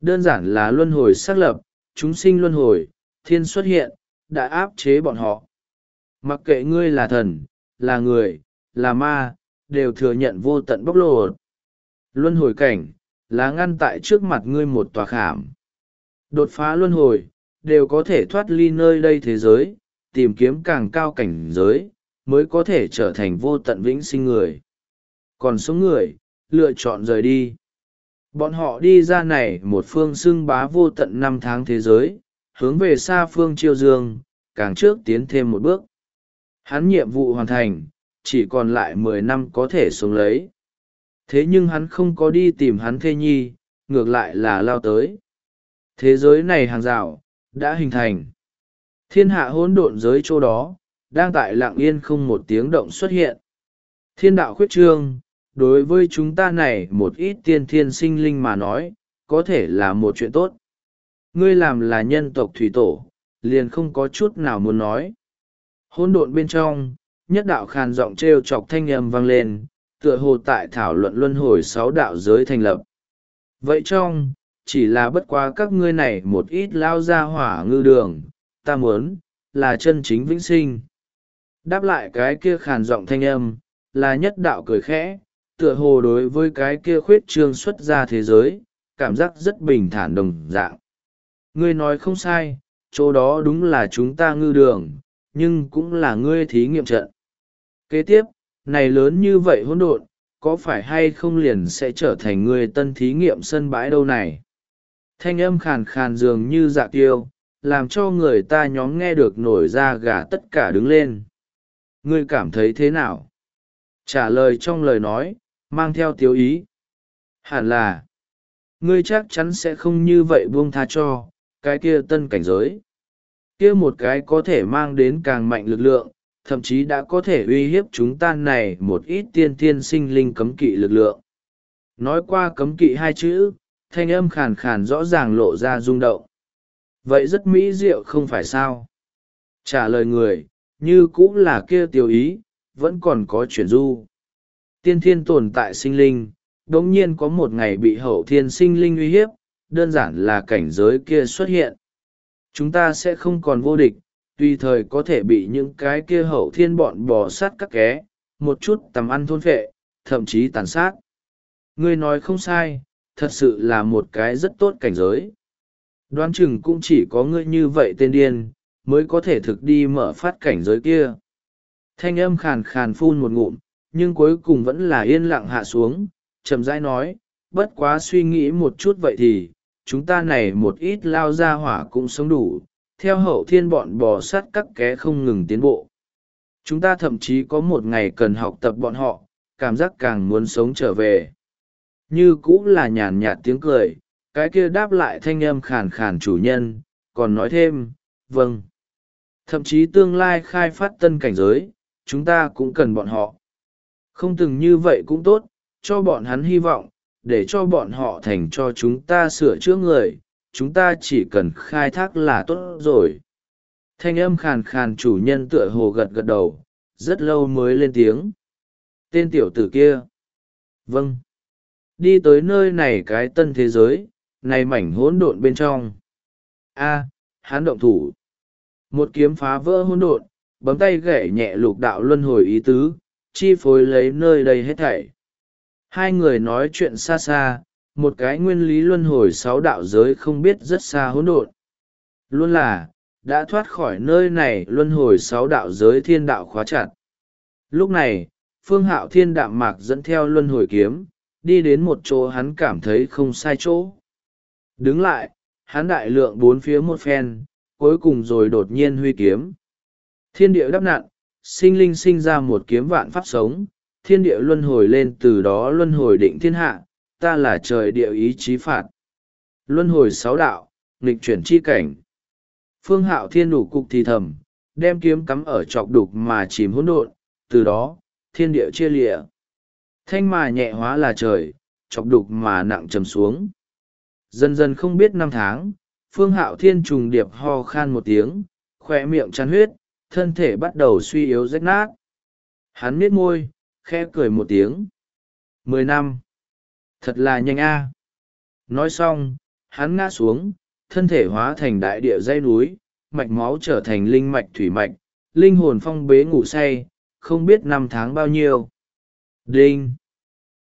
Đơn giản là luân hồi xác lập, chúng sinh luân hồi, thiên xuất hiện, đã áp chế bọn họ. Mặc kệ ngươi là thần, là người, là ma, đều thừa nhận vô tận bóc lột. Luân hồi cảnh, là ngăn tại trước mặt ngươi một tòa khảm. Đột phá luân hồi, đều có thể thoát ly nơi đây thế giới, tìm kiếm càng cao cảnh giới, mới có thể trở thành vô tận vĩnh sinh người. Còn số người, lựa chọn rời đi. Bọn họ đi ra này một phương xưng bá vô tận năm tháng thế giới, hướng về xa phương chiêu dương, càng trước tiến thêm một bước. Hắn nhiệm vụ hoàn thành, chỉ còn lại mười năm có thể sống lấy. Thế nhưng hắn không có đi tìm hắn thê nhi, ngược lại là lao tới. Thế giới này hàng rào, đã hình thành. Thiên hạ hỗn độn giới chỗ đó, đang tại lặng yên không một tiếng động xuất hiện. Thiên đạo khuyết trương, đối với chúng ta này một ít tiên thiên sinh linh mà nói, có thể là một chuyện tốt. Ngươi làm là nhân tộc thủy tổ, liền không có chút nào muốn nói. hỗn độn bên trong, nhất đạo khàn giọng trêu chọc thanh âm vang lên, tựa hồ tại thảo luận luân hồi sáu đạo giới thành lập. Vậy trong, chỉ là bất quá các ngươi này một ít lao ra hỏa ngư đường, ta muốn, là chân chính vĩnh sinh. Đáp lại cái kia khàn giọng thanh âm, là nhất đạo cười khẽ, tựa hồ đối với cái kia khuyết trương xuất ra thế giới, cảm giác rất bình thản đồng dạng. Ngươi nói không sai, chỗ đó đúng là chúng ta ngư đường, nhưng cũng là ngươi thí nghiệm trận. Kế tiếp, này lớn như vậy hỗn độn, có phải hay không liền sẽ trở thành người tân thí nghiệm sân bãi đâu này? Thanh âm khàn khàn dường như dạ tiêu, làm cho người ta nhóm nghe được nổi ra gà tất cả đứng lên. Ngươi cảm thấy thế nào? Trả lời trong lời nói, mang theo tiếu ý. Hẳn là, ngươi chắc chắn sẽ không như vậy buông tha cho, cái kia tân cảnh giới. Kia một cái có thể mang đến càng mạnh lực lượng, thậm chí đã có thể uy hiếp chúng ta này một ít tiên tiên sinh linh cấm kỵ lực lượng. Nói qua cấm kỵ hai chữ, thanh âm khàn khàn rõ ràng lộ ra rung động. Vậy rất mỹ diệu không phải sao? Trả lời người, như cũng là kia tiêu ý, vẫn còn có chuyển du tiên thiên tồn tại sinh linh, đống nhiên có một ngày bị hậu thiên sinh linh uy hiếp, đơn giản là cảnh giới kia xuất hiện. Chúng ta sẽ không còn vô địch, tùy thời có thể bị những cái kia hậu thiên bọn bò sát các ké, một chút tầm ăn thôn phệ, thậm chí tàn sát. Ngươi nói không sai, thật sự là một cái rất tốt cảnh giới. Đoán chừng cũng chỉ có ngươi như vậy tên điên, mới có thể thực đi mở phát cảnh giới kia. Thanh âm khàn khàn phun một ngụm, nhưng cuối cùng vẫn là yên lặng hạ xuống, chậm rãi nói, bất quá suy nghĩ một chút vậy thì chúng ta này một ít lao ra hỏa cũng sống đủ theo hậu thiên bọn bò sát các ké không ngừng tiến bộ. Chúng ta thậm chí có một ngày cần học tập bọn họ cảm giác càng muốn sống trở về. Như cũng là nhàn nhạt tiếng cười cái kia đáp lại thanh âm khàn khàn chủ nhân còn nói thêm vâng. Thậm chí tương lai khai phát tân cảnh giới chúng ta cũng cần bọn họ không từng như vậy cũng tốt cho bọn hắn hy vọng để cho bọn họ thành cho chúng ta sửa chữa người chúng ta chỉ cần khai thác là tốt rồi. Thanh âm khàn khàn chủ nhân tựa hồ gật gật đầu rất lâu mới lên tiếng. Tên tiểu tử kia. Vâng. Đi tới nơi này cái tân thế giới này mảnh hỗn độn bên trong. A à, hán động thủ. Một kiếm phá vỡ hỗn độn bấm tay gậy nhẹ lục đạo luân hồi ý tứ chi phối lấy nơi đây hết thảy. Hai người nói chuyện xa xa, một cái nguyên lý luân hồi sáu đạo giới không biết rất xa hỗn độn. Luôn là, đã thoát khỏi nơi này luân hồi sáu đạo giới thiên đạo khóa chặt. Lúc này, phương hạo thiên đạm mạc dẫn theo luân hồi kiếm, đi đến một chỗ hắn cảm thấy không sai chỗ. Đứng lại, hắn đại lượng bốn phía một phen, cuối cùng rồi đột nhiên huy kiếm. Thiên địa đắp nặn sinh linh sinh ra một kiếm vạn pháp sống, thiên địa luân hồi lên từ đó luân hồi định thiên hạ, ta là trời địa ý chí phạt. Luân hồi sáu đạo, nghịch chuyển chi cảnh. Phương hạo thiên đủ cục thì thầm, đem kiếm cắm ở chọc đục mà chìm hỗn độn, từ đó, thiên địa chia lịa thanh mà nhẹ hóa là trời, chọc đục mà nặng trầm xuống. Dần dần không biết năm tháng, phương hạo thiên trùng điệp ho khan một tiếng khoe miệng chăn huyết thân thể bắt đầu suy yếu rách nát. Hắn miết môi khe cười một tiếng. Mười năm. Thật là nhanh a. Nói xong, hắn ngã xuống, thân thể hóa thành đại địa dây núi, mạch máu trở thành linh mạch thủy mạch, linh hồn phong bế ngủ say, không biết năm tháng bao nhiêu. Đinh.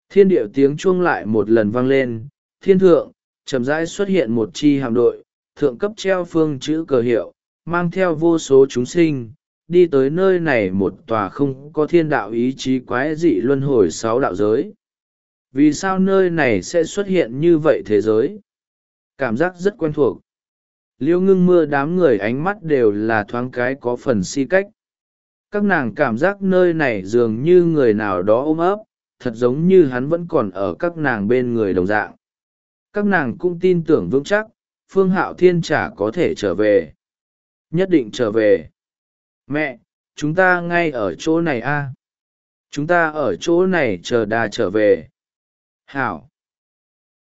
Thiên điệu tiếng chuông lại một lần vang lên. Thiên thượng, chậm rãi xuất hiện một chi hạm đội, thượng cấp treo phương chữ cờ hiệu, mang theo vô số chúng sinh đi tới nơi này một tòa không có thiên đạo ý chí quái dị luân hồi sáu đạo giới. Vì sao nơi này sẽ xuất hiện như vậy thế giới? Cảm giác rất quen thuộc. Liêu ngưng mưa đám người ánh mắt đều là thoáng cái có phần si cách. Các nàng cảm giác nơi này dường như người nào đó ôm ấp, thật giống như hắn vẫn còn ở các nàng bên người đồng dạng. Các nàng cũng tin tưởng vững chắc, phương hạo thiên chả có thể trở về. Nhất định trở về mẹ, chúng ta ngay ở chỗ này a. Chúng ta ở chỗ này chờ đà trở về. Hảo.